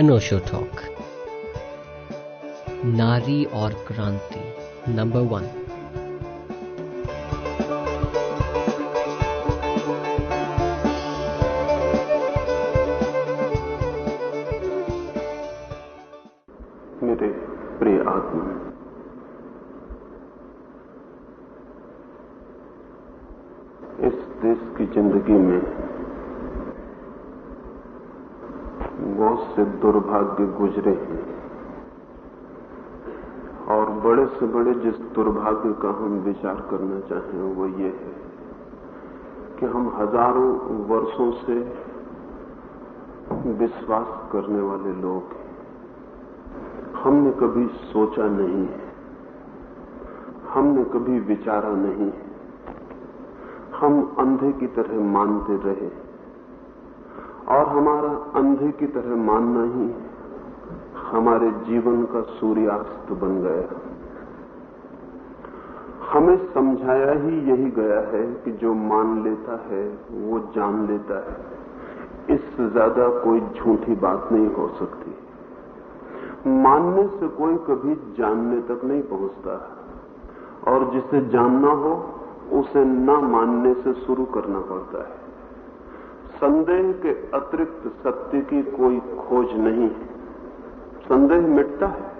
अनोशो talk नारी और क्रांति नंबर वन दुर्भाग्य गुजरे हैं। और बड़े से बड़े जिस दुर्भाग्य का हम विचार करना चाहें वो ये है कि हम हज़ारों वर्षों से विश्वास करने वाले लोग हैं। हमने कभी सोचा नहीं है। हमने कभी विचारा नहीं हम अंधे की तरह मानते रहे। और हमारा अंधे की तरह मानना ही। हमारे जीवन का सूर्यास्त बन गया। हमें समझाया ही यही गया है कि जो मान लेता है, वो जान लेता है। इससे ज़्यादा कोई झूठी बात नहीं हो सकती। मानने से कोई कभी जानने तक नहीं पहुँचता। और जिसे जानना हो, उसे न मानने से शुरू करना पड़ता है। संदेह के अतिरिक्त सत्य की कोई खोज नहीं है। संदेह मिटता है,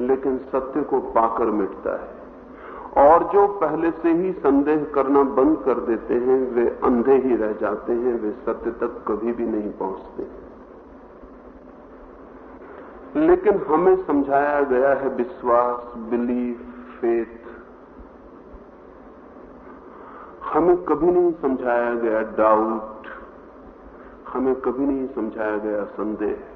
लेकिन सत्य को पाकर मिटता है। और जो पहले से ही संदेह करना बंद कर देते हैं, वे अंधे ही रह जाते हैं, वे सत्य तक कभी भी नहीं पहुँचते। लेकिन हमें समझाया गया है विश्वास, बिलीफ, फेथ। हमें कभी नहीं समझाया गया डाउट हमें कभी नहीं समझाया गया संदेह।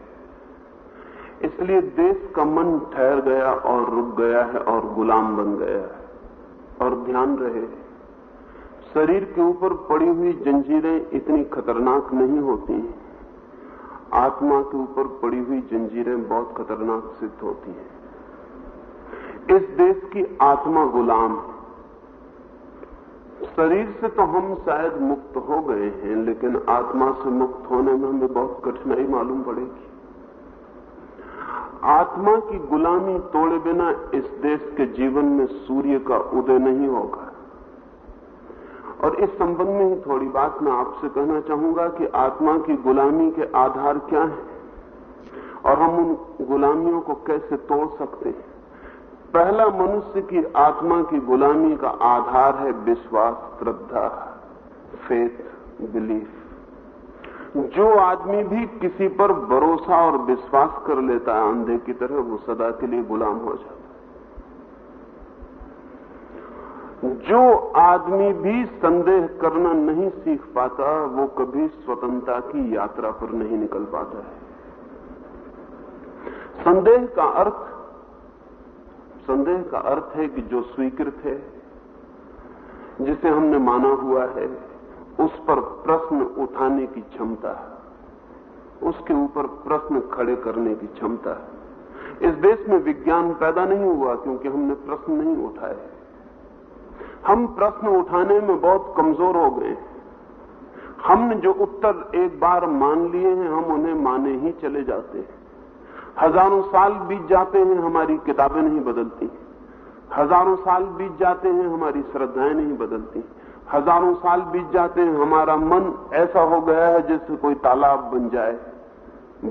इसलिए देश का मन ठहर गया और रुक गया है और गुलाम बन गया है। और ध्यान रहे, शरीर के ऊपर पड़ी हुई जंजीरें इतनी खतरनाक नहीं होती आत्मा के ऊपर पड़ी हुई जंजीरें बहुत खतरनाक सिद्ध होती हैं। इस देश की आत्मा गुलाम है। शरीर से तो हम शायद मुक्त हो गए हैं, लेकिन आत्मा से मुक्त होने में हमें बहुत कठिनाई मालूम पड़ेगी। आत्मा की गुलामी तोड़े बिना इस देश के जीवन में सूर्य का उदय नहीं होगा। और इस संबंध में ही थोड़ी बात मैं आपसे कहना चाहूँगा कि आत्मा की गुलामी के आधार क्या है? और हम उन गुलामियों को कैसे तोड़ सकते हैं? पहला मनुष्य की आत्मा की गुलामी का आधार है विश्वास, श्रद्धा फेथ बिलीफ जो आदमी भी किसी पर भरोसा और विश्वास कर लेता है, अंधे की तरह वो सदा के लिए गुलाम हो जाता है। जो आदमी भी संदेह करना नहीं सीख पाता, वो कभी स्वतंत्रता की यात्रा पर नहीं निकल पाता है। संदेह का अर्थ, संदेह का अर्थ है कि जो स्वीकृत है, जिसे हमने माना हुआ है उस पर प्रश्न उठाने की क्षमता है। उसके ऊपर प्रश्न खड़े करने की क्षमता है। इस देश में विज्ञान पैदा नहीं हुआ क्योंकि हमने प्रश्न नहीं उठाए। हम प्रश्न उठाने में बहुत कमज़ोर हो गए हमने जो उत्तर एक बार मान लिए हैं, हम उन्हें माने ही चले जाते हैं। हज़ारों साल बीत जाते हैं, हमारी किताबें नहीं बदलती। हज़ारों साल बीत जाते हैं, हमारी श्रद्धाएँ नहीं बदलती। हज़ारों साल बीत जाते हैं, हमारा मन ऐसा हो गया है जैसे कोई तालाब बन जाए।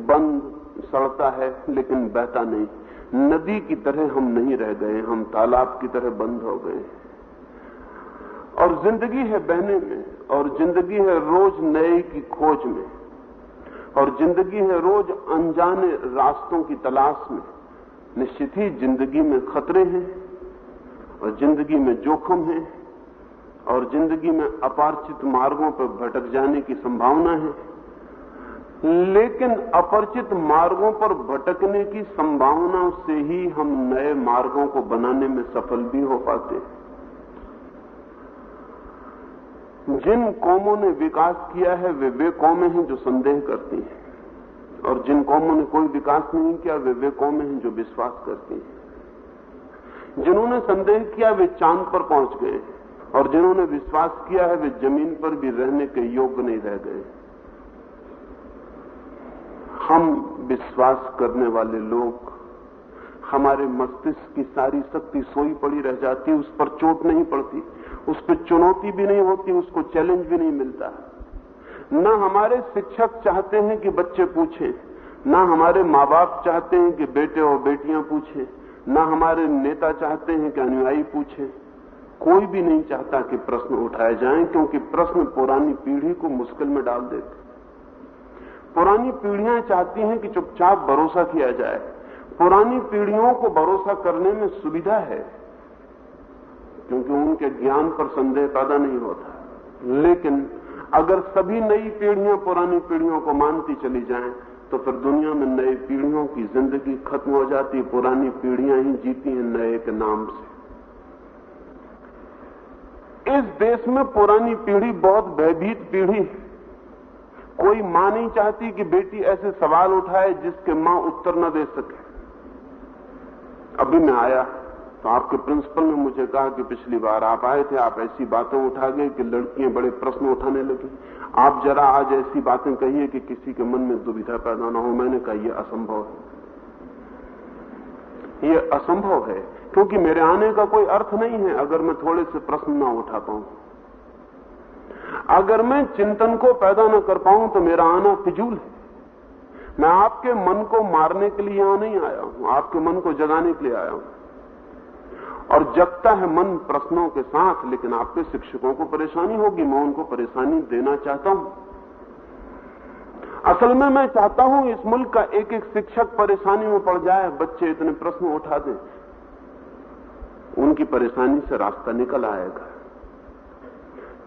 बंद सड़ता है, लेकिन बहता नहीं। नदी की तरह हम नहीं रह गए हम तालाब की तरह बंद हो गए और ज़िंदगी है बहने में, और ज़िंदगी है रोज नए की खोज में, और ज़िंदगी है रोज अनजाने रास्तों की तलाश में। निश्चित ही ज़िंदगी में खतरे हैं, और ज़िंदगी में जोखम है। और ज़िंदगी में अपरिचित मार्गों पर भटक जाने की संभावना है। लेकिन अपरिचित मार्गों पर भटकने की संभावना से ही हम नए मार्गों को बनाने में सफल भी हो पाते हैं। जिन कौमों ने विकास किया है, वे वे कौमें हैं जो संदेह करती हैं। और जिन कौमों ने कोई विकास नहीं किया, वे वे कौमें हैं जो विश्वास करती हैं। जिन्होंने संदेह किया, वे चाँद पर पहुँच गए और जिन्होंने विश्वास किया है, वे ज़मीन पर भी रहने के योग्य नहीं रह गए। हम विश्वास करने वाले लोग, हमारे मस्तिष्क की सारी शक्ति सोई पड़ी रह जाती, उस पर चोट नहीं पड़ती, उस पर चुनौती भी नहीं होती, उसको चैलेंज भी नहीं मिलता। न हमारे शिक्षक चाहते हैं कि बच्चे पूछें, न हमारे माँ बाप चाहते हैं कि बेटे और बेटियाँ पूछें, न हमारे नेता चाहते हैं कि अनुयायी पूछें। कोई भी नहीं चाहता कि प्रश्न उठाए जाएँ, क्योंकि प्रश्न पुरानी पीढ़ी को मुश्किल में डाल देते पुरानी पीढ़ियाँ चाहती हैं कि चुपचाप भरोसा किया जाए। पुरानी पीढ़ियों को भरोसा करने में सुविधा है, क्योंकि उनके ज्ञान पर संदेह पैदा नहीं होता। लेकिन अगर सभी नई पीढ़ियाँ पुरानी पीढ़ियों को मानती चली जाएँ तो फिर दुनिया में नई पीढ़ियों की ज़िंदगी खत्म हो जाती, पुरानी पीढ़ियाँ ही जीती हैं नए के नाम से। इस देश में पुरानी पीढ़ी बहुत भयभीत पीढ़ी कोई माँ नहीं चाहती कि बेटी ऐसे सवाल उठाए जिसके माँ उत्तर न दे सके। अभी मैं आया तो आपके प्रिंसिपल ने मुझे कहा कि पिछली बार आप आए थे, आप ऐसी बातें उठा गए कि लड़कियाँ बड़े प्रश्न उठाने लगी। आप जरा आज ऐसी बातें कहिए कि किसी के मन में दुविधा पैदा ना हो। मैंने कहा, यह असंभव है। यह असंभव है क्योंकि मेरे आने का कोई अर्थ नहीं है अगर मैं थोड़े से प्रश्न ना उठा पाऊँ। अगर मैं चिंतन को पैदा न कर पाऊँ तो मेरा आना फिजूल है। मैं आपके मन को मारने के लिए यहाँ नहीं आया हूँ, आपके मन को जगाने के लिए आया हूँ। और जगता है मन प्रश्नों के साथ, लेकिन आपके शिक्षकों को परेशानी होगी, मैं उनको परेशानी देना चाहता हूँ। असल में मैं चाहता हूँ इस मुल्क का एक एक शिक्षक परेशानी में पड़ जाए, बच्चे इतने प्रश्न उठा दें। उनकी परेशानी से रास्ता निकल आएगा।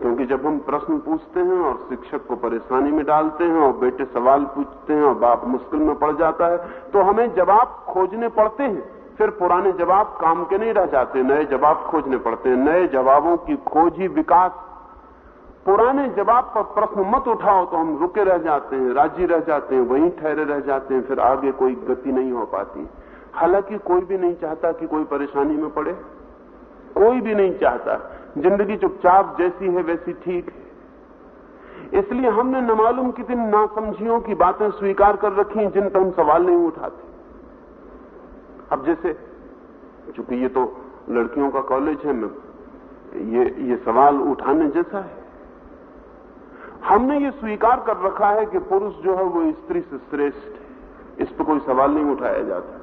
क्योंकि जब हम प्रश्न पूछते हैं और शिक्षक को परेशानी में डालते हैं और बेटे सवाल पूछते हैं और बाप मुश्किल में पड़ जाता है तो हमें जवाब खोजने पड़ते हैं। फिर पुराने जवाब काम के नहीं रह जाते, नए जवाब खोजने पड़ते हैं। नए जवाबों की खोज ही विकास। पुराने जवाब पर प्रश्न मत उठाओ तो हम रुके रह जाते हैं, राज़ी रह जाते हैं, वहीं ठहरे रह जाते हैं, फिर आगे कोई गति नहीं हो पाती। हालाँकि कोई भी नहीं चाहता कि कोई परेशानी में पड़े। कोई भी नहीं चाहता। ज़िंदगी चुपचाप जैसी है, वैसी ठीक है। इसलिए हमने न मालूम कितनी नासमझियों की बातें स्वीकार कर रखी जिन पर हम सवाल नहीं उठाते। अब जैसे, चूँकि ये तो लड़कियों का कॉलेज है, मैं ये ये सवाल उठाने जैसा है। हमने ये स्वीकार कर रखा है कि पुरुष जो है, वो स्त्री से श्रेष्ठ है। इस पर कोई सवाल नहीं उठाया जाता।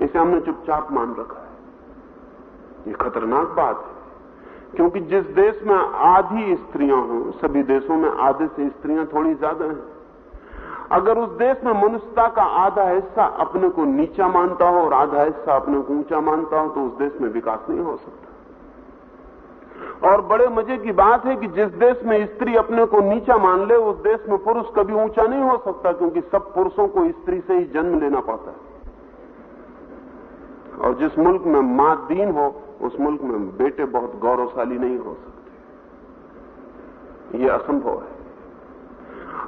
इसे हमने चुपचाप मान रखा है। ये खतरनाक बात है, क्योंकि जिस देश में आधी स्त्रियाँ हों, सभी देशों में आधे से स्त्रियाँ थोड़ी ज़्यादा हैं। अगर उस देश में मनुष्यता का आधा हिस्सा अपने को नीचा मानता हो और आधा हिस्सा अपने को ऊँचा मानता हो तो उस देश में विकास नहीं हो सकता। और बड़े मज़े की बात है कि जिस देश में स्त्री अपने को नीचा मान ले, उस देश में पुरुष कभी ऊँचा नहीं हो सकता, क्योंकि सब पुरुषों को स्त्री से ही जन्म लेना पड़ता है। और जिस मुल्क में माँ दीन हो, उस मुल्क में बेटे बहुत गौरवशाली नहीं हो सकते। ये असंभव है।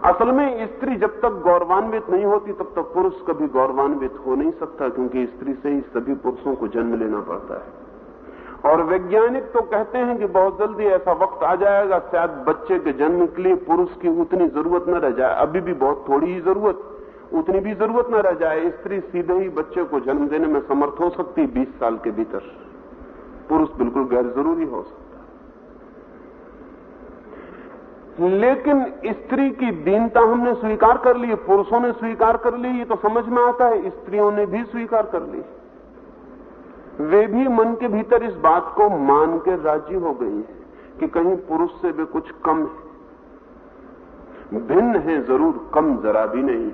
असल में स्त्री जब तक गौरवान्वित नहीं होती, तब तक पुरुष कभी गौरवान्वित हो नहीं सकता, क्योंकि स्त्री से ही सभी पुरुषों को जन्म लेना पड़ता है। और वैज्ञानिक तो कहते हैं कि बहुत जल्दी ऐसा वक्त आ जाएगा, शायद बच्चे के जन्म के लिए पुरुष की उतनी ज़रूरत न रह जाए। अभी भी बहुत थोड़ी ही ज़रूरत। उतनी भी ज़रूरत न रह जाए, स्त्री सीधे ही बच्चे को जन्म देने में समर्थ हो सकती बीस साल के भीतर। पुरुष बिल्कुल गैर ज़रूरी हो सकता लेकिन स्त्री की दीनता हमने स्वीकार कर ली, पुरुषों ने स्वीकार कर ली, ये तो समझ में आता है, स्त्रियों ने भी स्वीकार कर ली। वे भी मन के भीतर इस बात को मान के राज़ी हो गई है कि कहीं पुरुष से वे कुछ कम है। भिन्न है ज़रूर, कम जरा भी नहीं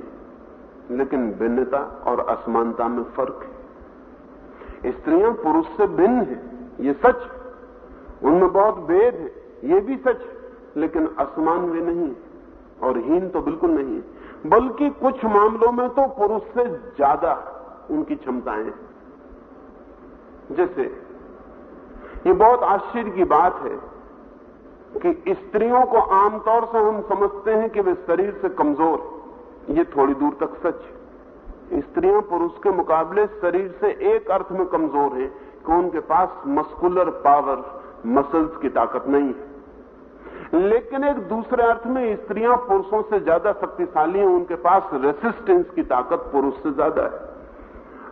लेकिन भिन्नता और असमानता में फ़र्क है। स्त्रियाँ पुरुष से भिन्न है, ये सच उनमें बहुत भेद है, ये भी सच लेकिन असमान वे नहीं और हीन तो बिल्कुल नहीं बल्कि कुछ मामलों में तो पुरुष से ज़्यादा उनकी क्षमताएँ हैं। जैसे, ये बहुत आश्चर्य की बात है कि स्त्रियों को आमतौर से हम समझते हैं कि वे शरीर से कमज़ोर ये थोड़ी दूर तक सच स्त्रियाँ पुरुष के मुकाबले शरीर से एक अर्थ में कमज़ोर है कि उनके पास मस्कुलर पावर, मसल्स की ताकत नहीं है। लेकिन एक दूसरे अर्थ में स्त्रियाँ पुरुषों से ज़्यादा शक्तिशाली हैं, उनके पास रेसिस्टेंस की ताकत पुरुष से ज़्यादा है।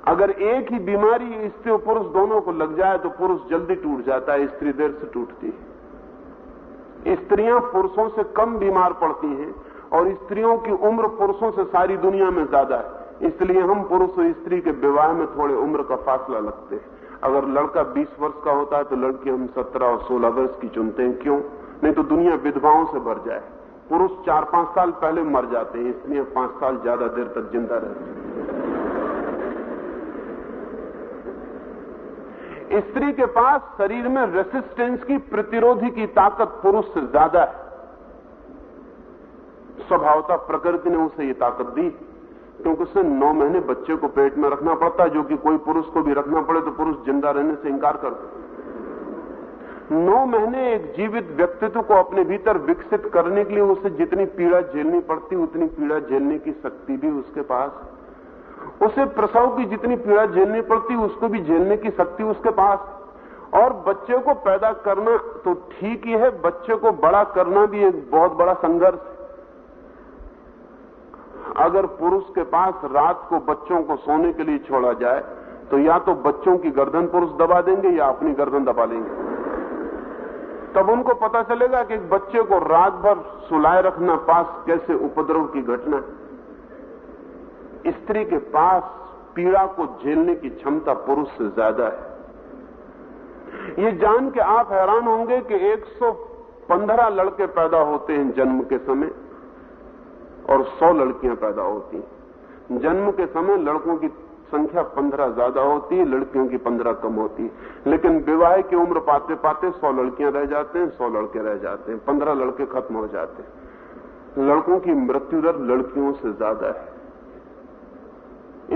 अगर एक ही बीमारी स्त्री और पुरुष दोनों को लग जाए तो पुरुष जल्दी टूट जाता है, स्त्री देर से टूटती है। स्त्रियाँ पुरुषों से कम बीमार पड़ती हैं और स्त्रियों की उम्र पुरुषों से सारी दुनिया में ज़्यादा है। इसलिए हम पुरुष और स्त्री के विवाह में थोड़े उम्र का फासला लगते हैं। अगर लड़का 20 वर्ष का होता है तो लड़की हम 17 और 16 वर्ष की चुनते हैं। क्यों? नहीं तो दुनिया विधवाओं से भर जाए। पुरुष चार पाँच साल पहले मर जाते हैं, इसलिए पाँच साल ज़्यादा देर तक ज़िंदा रहते स्त्री के पास शरीर में रेसिस्टेंस की प्रतिरोधी की ताकत पुरुष से ज़्यादा है। स्वभावता प्रकृति ने उसे ये ताकत दी, क्योंकि उसे नौ महीने बच्चे को पेट में रखना पड़ता है जो कि कोई पुरुष को भी रखना पड़े तो पुरुष ज़िंदा रहने से इंकार करते नौ महीने एक जीवित व्यक्तित्व को अपने भीतर विकसित करने के लिए उसे जितनी पीड़ा झेलनी पड़ती, उतनी पीड़ा झेलने की शक्ति भी उसके पास उसे प्रसव की जितनी पीड़ा झेलनी पड़ती, उसको भी झेलने की शक्ति उसके पास और बच्चे को पैदा करना तो ठीक ही है, बच्चे को बड़ा करना भी एक बहुत बड़ा संघर्ष है। अगर पुरुष के पास रात को बच्चों को सोने के लिए छोड़ा जाए तो या तो बच्चों की गर्दन पुरुष दबा देंगे या अपनी गर्दन दबा लेंगे। तब उनको पता चलेगा कि बच्चे को रात भर सुलाए रखना पास कैसे उपद्रव की घटना है। स्त्री के पास पीड़ा को झेलने की क्षमता पुरुष से ज़्यादा है। ये जान के आप हैरान होंगे कि 115 लड़के पैदा होते हैं जन्म के समय। और 100 लड़कियाँ पैदा होती हैं। जन्म के समय लड़कों की संख्या पंद्रह ज़्यादा होती है लड़कियों की पंद्रह कम होती। है लेकिन विवाह की उम्र पाते पाते सौ लड़कियाँ रह जाते हैं, सौ लड़के रह जाते हैं, पंद्रह लड़के खत्म हो जाते हैं। लड़कों की मृत्यु दर लड़कियों से ज़्यादा है।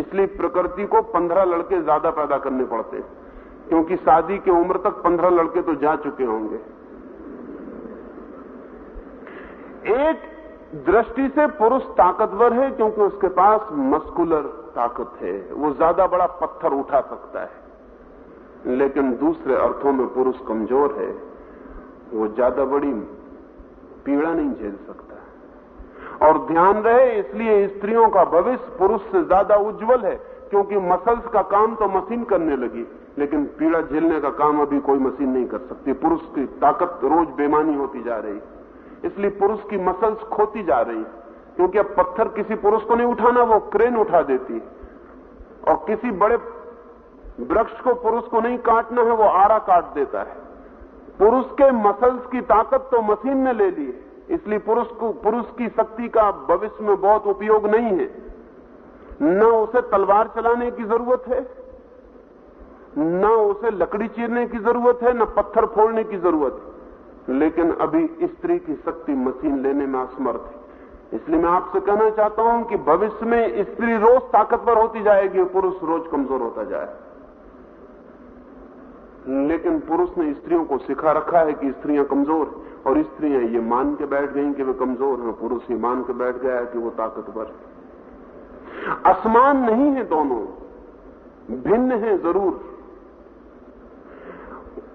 इसलिए प्रकृति को पंद्रह लड़के ज़्यादा पैदा करने पड़ते हैं, क्योंकि शादी की उम्र तक पंद्रह लड़के तो जा चुके होंगे। एक दृष्टि से पुरुष ताकतवर है, क्योंकि उसके पास मस्कुलर ताकत है। वो ज़्यादा बड़ा पत्थर उठा सकता है। लेकिन दूसरे अर्थों में पुरुष कमज़ोर है। वो ज़्यादा बड़ी पीड़ा नहीं झेल सकता। और ध्यान रहे, इसलिए स्त्रियों का भविष्य पुरुष से ज़्यादा उज्जवल है, क्योंकि मसल्स का काम तो मशीन करने लगी। लेकिन पीड़ा झेलने का काम अभी कोई मशीन नहीं कर सकती। पुरुष की ताकत रोज बेमानी होती जा रही। इसलिए पुरुष की मसल्स खोती जा रही क्योंकि अब पत्थर किसी पुरुष को नहीं उठाना, वो क्रेन उठा देती और किसी बड़े वृक्ष को पुरुष को नहीं काटना है, वो आरा काट देता है। पुरुष के मसल्स की ताकत तो मशीन ने ले ली इसलिए पुरुष को, पुरुष की शक्ति का भविष्य में बहुत उपयोग नहीं है। न उसे तलवार चलाने की ज़रूरत है, न उसे लकड़ी चीरने की ज़रूरत है, न पत्थर फोड़ने की ज़रूरत है। लेकिन अभी स्त्री की शक्ति मशीन लेने में असमर्थ है। इसलिए मैं आपसे कहना चाहता हूँ कि भविष्य में स्त्री रोज ताकतवर होती जाएगी पुरुष रोज कमज़ोर होता जाए। लेकिन पुरुष ने स्त्रियों को सिखा रखा है कि स्त्रियाँ कमज़ोर और स्त्रियाँ ये मान के बैठ गई कि वे कमज़ोर हैं, पुरुष ये मान के बैठ गया कि वो ताकतवर है। असमान नहीं है दोनों, भिन्न है ज़रूर।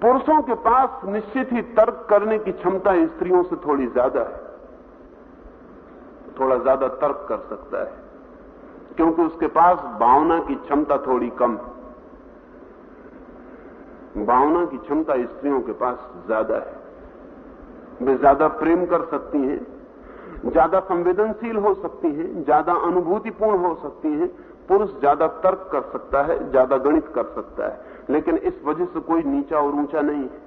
पुरुषों के पास निश्चित ही तर्क करने की क्षमता स्त्रियों से थोड़ी ज़्यादा है। थोड़ा ज़्यादा तर्क कर सकता है। क्योंकि उसके पास भावना की क्षमता थोड़ी कम भावना की क्षमता स्त्रियों के पास ज़्यादा है। वे ज़्यादा प्रेम कर सकती हैं, ज़्यादा संवेदनशील हो सकती हैं, ज़्यादा अनुभूतिपूर्ण हो सकती हैं। पुरुष ज़्यादा तर्क कर सकता है, ज़्यादा गणित कर सकता है। लेकिन इस वजह से कोई नीचा और ऊँचा नहीं है।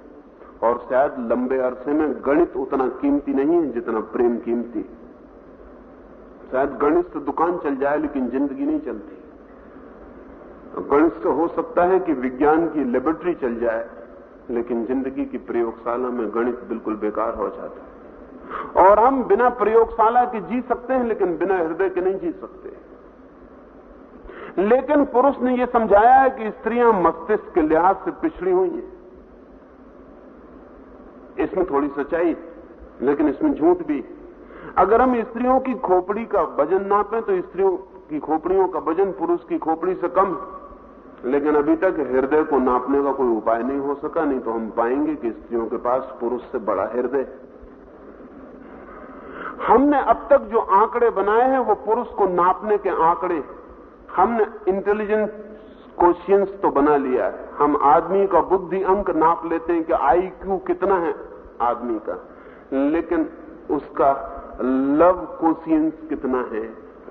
और शायद लंबे अरसे में गणित उतना कीमती नहीं है जितना प्रेम कीमती। शायद गणित से दुकान चल जाए, लेकिन ज़िंदगी नहीं चलती। तो गणित से हो सकता है कि विज्ञान की लेबोरेटरी चल जाए, लेकिन ज़िंदगी की प्रयोगशाला में गणित बिल्कुल बेकार हो जाता है। और हम बिना प्रयोगशाला के जी सकते हैं, लेकिन बिना हृदय के नहीं जी सकते। लेकिन पुरुष ने यह समझाया है कि स्त्रियाँ मस्तिष्क के लिहाज से पिछड़ी हुई हैं। इसमें थोड़ी सच्चाई लेकिन इसमें झूठ भी अगर हम स्त्रियों की खोपड़ी का वज़न नापें तो स्त्रियों की खोपड़ियों का वज़न पुरुष की खोपड़ी से कम लेकिन अभी तक हृदय को नापने का कोई उपाय नहीं हो सका, नहीं तो हम पाएँगे कि स्त्रियों के पास पुरुष से बड़ा हृदय हमने अब तक जो आंकड़े बनाए हैं, वो पुरुष को नापने के आंकड़े हमने इंटेलिजेंस क्वेश्चंस तो बना लिया है। हम आदमी का बुद्धि अंक नाप लेते हैं कि आई क्यू कितना है आदमी का। लेकिन उसका लव कोशियंस कितना है,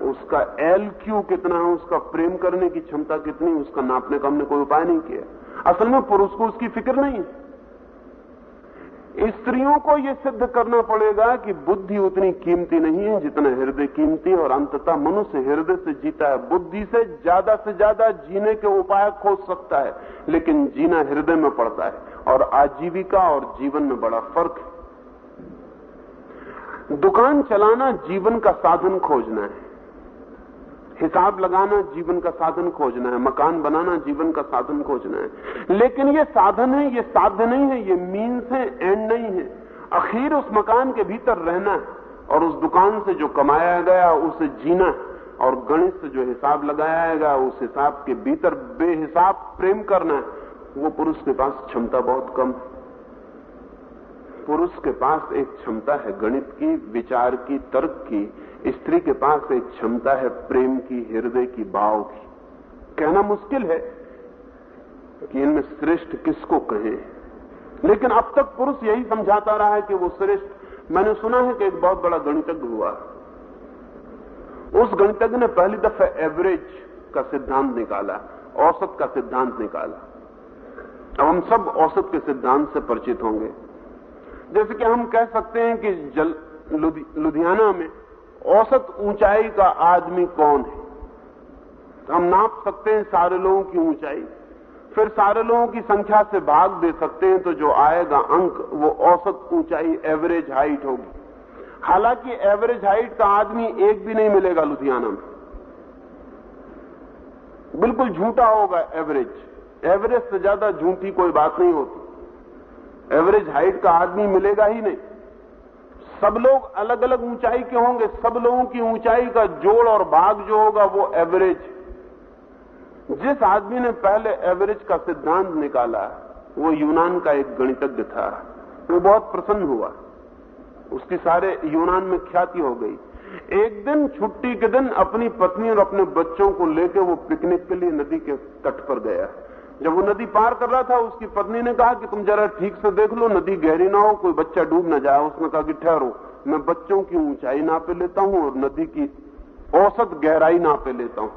उसका एल क्यू कितना है, उसका प्रेम करने की क्षमता कितनी उसका नापने का हमने कोई उपाय नहीं किया। असल में पुरुष को उसकी फ़िक्र नहीं है। स्त्रियों को यह सिद्ध करना पड़ेगा कि बुद्धि उतनी कीमती नहीं है जितना हृदय कीमती और अंततः मनुष्य हृदय से जीता है। बुद्धि से ज़्यादा से ज़्यादा जीने के उपाय खोज सकता है, लेकिन जीना हृदय में पड़ता है, और आजीविका और जीवन में बड़ा फ़र्क है। दुकान चलाना जीवन का साधन खोजना है। हिसाब लगाना जीवन का साधन खोजना है, मकान बनाना जीवन का साधन खोजना है। लेकिन ये साधन है, ये साध्य नहीं है, ये मीन्स है एंड नहीं है। आखिर उस मकान के भीतर रहना है और उस दुकान से जो कमाया गया, उसे जीना और गणित से जो हिसाब लगाया गया, उस हिसाब के भीतर बेहिसाब प्रेम करना है, वो पुरुष के पास क्षमता बहुत कम पुरुष के पास एक क्षमता है गणित की, विचार की, तर्क की स्त्री के पास एक क्षमता है प्रेम की, हृदय की, भाव की। कहना मुश्किल है कि इनमें श्रेष्ठ किसको कहें। लेकिन अब तक पुरुष यही समझाता रहा है कि वो श्रेष्ठ। मैंने सुना है कि एक बहुत बड़ा गणितज्ञ हुआ। उस गणितज्ञ ने पहली दफे एवरेज का सिद्धांत निकाला, औसत का सिद्धांत निकाला। अब हम सब औसत के सिद्धांत से परिचित होंगे। जैसे कि हम कह सकते हैं कि जल लुधियाना में औसत ऊंचाई का आदमी कौन है? तो हम नाप सकते हैं सारे लोगों की ऊंचाई। फिर सारे लोगों की संख्या से भाग दे सकते हैं तो जो आएगा अंक, वो औसत ऊंचाई एवरेज हाइट होगी। हालाँकि एवरेज हाइट का आदमी एक भी नहीं मिलेगा लुधियाना में। बिल्कुल झूठा होगा एवरेज एवरेज से ज़्यादा झूठी कोई बात नहीं होती। एवरेज हाइट का आदमी मिलेगा ही नहीं। सब लोग अलग अलग ऊंचाई के होंगे, सब लोगों की ऊंचाई का जोड़ और भाग जो होगा वो एवरेज जिस आदमी ने पहले एवरेज का सिद्धांत निकाला, वो यूनान का एक गणितज्ञ था। वो बहुत प्रसन्न हुआ। उसकी सारे यूनान में ख्याति हो गई। एक दिन, छुट्टी के दिन अपनी पत्नी और अपने बच्चों को लेकर वो पिकनिक के लिए नदी के तट पर गया। जब वो नदी पार कर रहा था, उसकी पत्नी ने कहा कि तुम जरा ठीक से देख लो, नदी गहरी ना हो, कोई बच्चा डूब ना जाए। उसने कहा कि ठहरो, मैं बच्चों की ऊंचाई नापे लेता हूँ और नदी की औसत गहराई नापे लेता हूँ।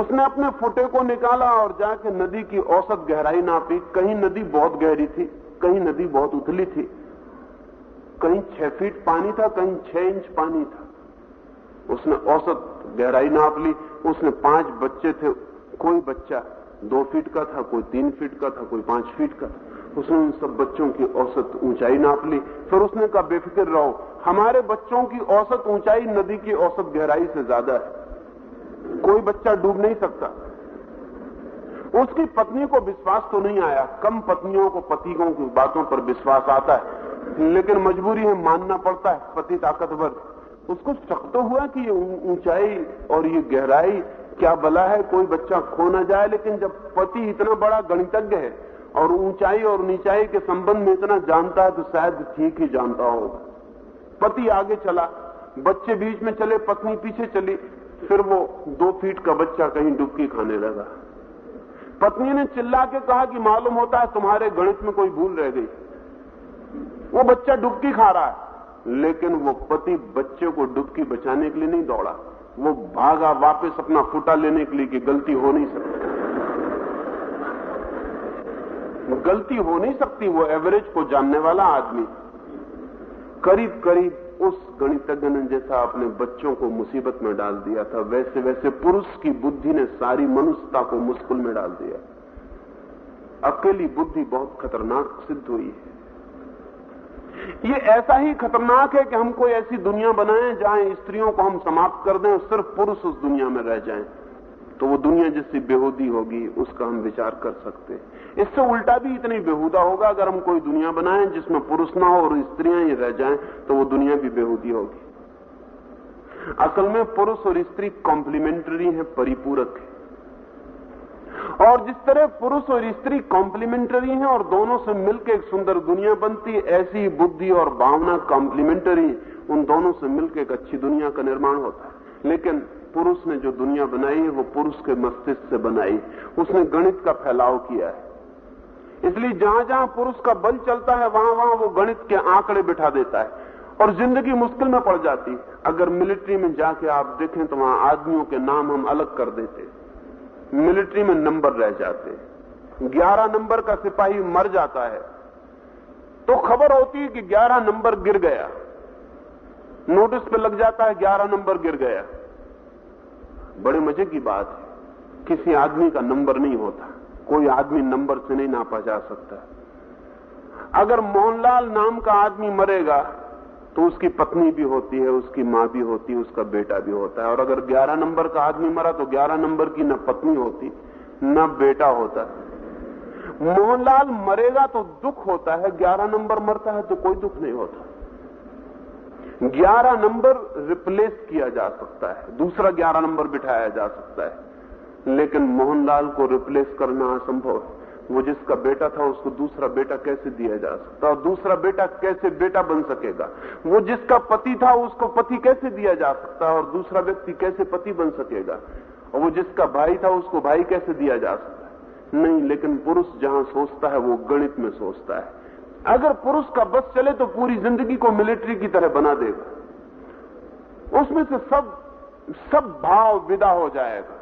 उसने अपने फुटे को निकाला और जाके नदी की औसत गहराई नापी। कहीं नदी बहुत गहरी थी, कहीं नदी बहुत उथली थी। कहीं छह फीट पानी था, कहीं छह इंच पानी था। उसने औसत गहराई नाप ली। उसने पाँच बच्चे थे, कोई बच्चा दो फीट का था, कोई तीन फीट का था, कोई पाँच फीट का उसने उन सब बच्चों की औसत ऊंचाई नाप ली। फिर उसने कहा, बेफिक्र रहो, हमारे बच्चों की औसत ऊंचाई नदी की औसत गहराई से ज़्यादा है। कोई बच्चा डूब नहीं सकता। उसकी पत्नी को विश्वास तो नहीं आया। कम पत्नियों को, पतियों की बातों पर विश्वास आता है। लेकिन मजबूरी है, मानना पड़ता है, पति ताकतवर। उसको शक तो हुआ कि ये ऊंचाई और ये गहराई क्या भला है, कोई बच्चा खो ना जाए, लेकिन जब पति इतना बड़ा गणितज्ञ है और ऊंचाई और नीचाई के संबंध में इतना जानता है तो शायद ठीक ही जानता होगा। पति आगे चला, बच्चे बीच में चले, पत्नी पीछे चली, फिर वो दो फीट का बच्चा कहीं डुबकी खाने लगा। पत्नी ने चिल्ला के कहा कि मालूम होता है तुम्हारे गणित में कोई भूल रह गई। वो बच्चा डुबकी खा रहा है, लेकिन वो पति बच्चे को डुबकी बचाने के लिए नहीं दौड़ा। वो भागा वापस अपना फूटा लेने के लिए कि गलती हो नहीं सकती। गलती हो नहीं सकती, वो एवरेज को जानने वाला आदमी। करीब करीब उस गणितज्ञ ने जैसा अपने बच्चों को मुसीबत में डाल दिया था वैसे वैसे पुरुष की बुद्धि ने सारी मनुष्यता को मुश्किल में डाल दिया। अकेली बुद्धि बहुत खतरनाक सिद्ध हुई है। ये ऐसा ही खतरनाक है कि हम कोई ऐसी दुनिया बनाएँ जहाँ स्त्रियों को हम समाप्त कर दें और सिर्फ़ पुरुष उस दुनिया में रह जाएँ। तो वो दुनिया जिससे बेहूदी होगी, उसका हम विचार कर सकते हैं। इससे उल्टा भी इतनी बेहूदा होगा, अगर हम कोई दुनिया बनाएँ जिसमें पुरुष ना हो और स्त्रियाँ ही रह जाएँ तो वो दुनिया भी बेहूदी होगी। असल में पुरुष और स्त्री कॉम्प्लीमेंट्री है, परिपूरक है। और जिस तरह पुरुष और स्त्री कॉम्प्लीमेंटरी हैं और दोनों से मिलकर एक सुंदर दुनिया बनती है, ऐसी बुद्धि और भावना कॉम्प्लीमेंटरी उन दोनों से मिलकर एक अच्छी दुनिया का निर्माण होता है। लेकिन पुरुष ने जो दुनिया बनाई है, वो पुरुष के मस्तिष्क से बनाई। उसने गणित का फैलाव किया है। इसलिए जहाँ जहाँ पुरुष का बल चलता है वहाँ वहाँ वो गणित के आंकड़े बिठा देता है। और ज़िंदगी मुश्किल में पड़ जाती अगर मिलिट्री में जाके आप देखें तो वहाँ आदमियों के नाम हम अलग कर देते मिलिट्री में नंबर रह जाते ग्यारह नंबर का सिपाही मर जाता है। तो खबर होती है कि ग्यारह नंबर गिर गया। नोटिस पे लग जाता है ग्यारह नंबर गिर गया। बड़े मज़े की बात है। किसी आदमी का नंबर नहीं होता। कोई आदमी नंबर से नहीं नापा जा सकता। अगर मोहनलाल नाम का आदमी मरेगा तो उसकी पत्नी भी होती है, उसकी माँ भी होती है, उसका बेटा भी होता है। और अगर 11 नंबर का आदमी मरा तो 11 नंबर की न पत्नी होती, न बेटा होता। मोहनलाल मरेगा तो दुख होता है 11 नंबर मरता है तो कोई दुख नहीं होता। 11 नंबर रिप्लेस किया जा सकता है, दूसरा 11 नंबर बिठाया जा सकता है। लेकिन मोहनलाल को रिप्लेस करना असंभव है। वो जिसका बेटा था, उसको दूसरा बेटा कैसे दिया जा सकता और दूसरा बेटा कैसे बेटा बन सकेगा? वो जिसका पति था, उसको पति कैसे दिया जा सकता और दूसरा व्यक्ति कैसे पति बन सकेगा? और वो जिसका भाई था, उसको भाई कैसे दिया जा सकता नहीं, लेकिन पुरुष जहाँ सोचता है, वो गणित में सोचता है। अगर पुरुष का बस चले तो पूरी ज़िंदगी को मिलिट्री की तरह बना देगा। उसमें से सब सब भाव विदा हो जाएगा।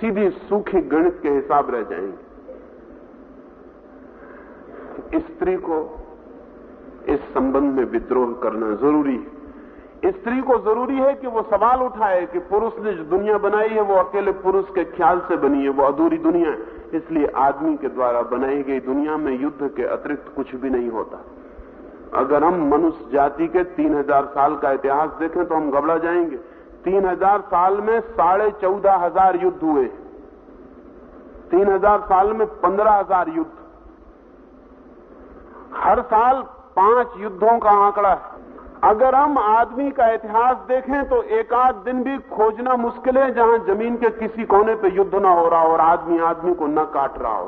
सीधी सूखी गणित के हिसाब रह जाएँगे। स्त्री को इस संबंध में विद्रोह करना ज़रूरी है। स्त्री को ज़रूरी है कि वो सवाल उठाए कि पुरुष ने जो दुनिया बनाई है, वो अकेले पुरुष के ख्याल से बनी है, वो अधूरी दुनिया है। इसलिए आदमी के द्वारा बनाई गई दुनिया में युद्ध के अतिरिक्त कुछ भी नहीं होता। अगर हम मनुष्य जाति के तीन हज़ार साल का इतिहास देखें तो हम घबरा जाएँगे। तीन हज़ार साल में साढ़े चौदह हज़ार युद्ध हुए। तीन हज़ार साल में पंद्रह हज़ार युद्ध। हर साल पाँच युद्धों का आंकड़ा है। अगर हम आदमी का इतिहास देखें तो एक आध दिन भी खोजना मुश्किल है, जहाँ ज़मीन के किसी कोने पे युद्ध ना हो रहा हो और आदमी आदमी को न काट रहा हो।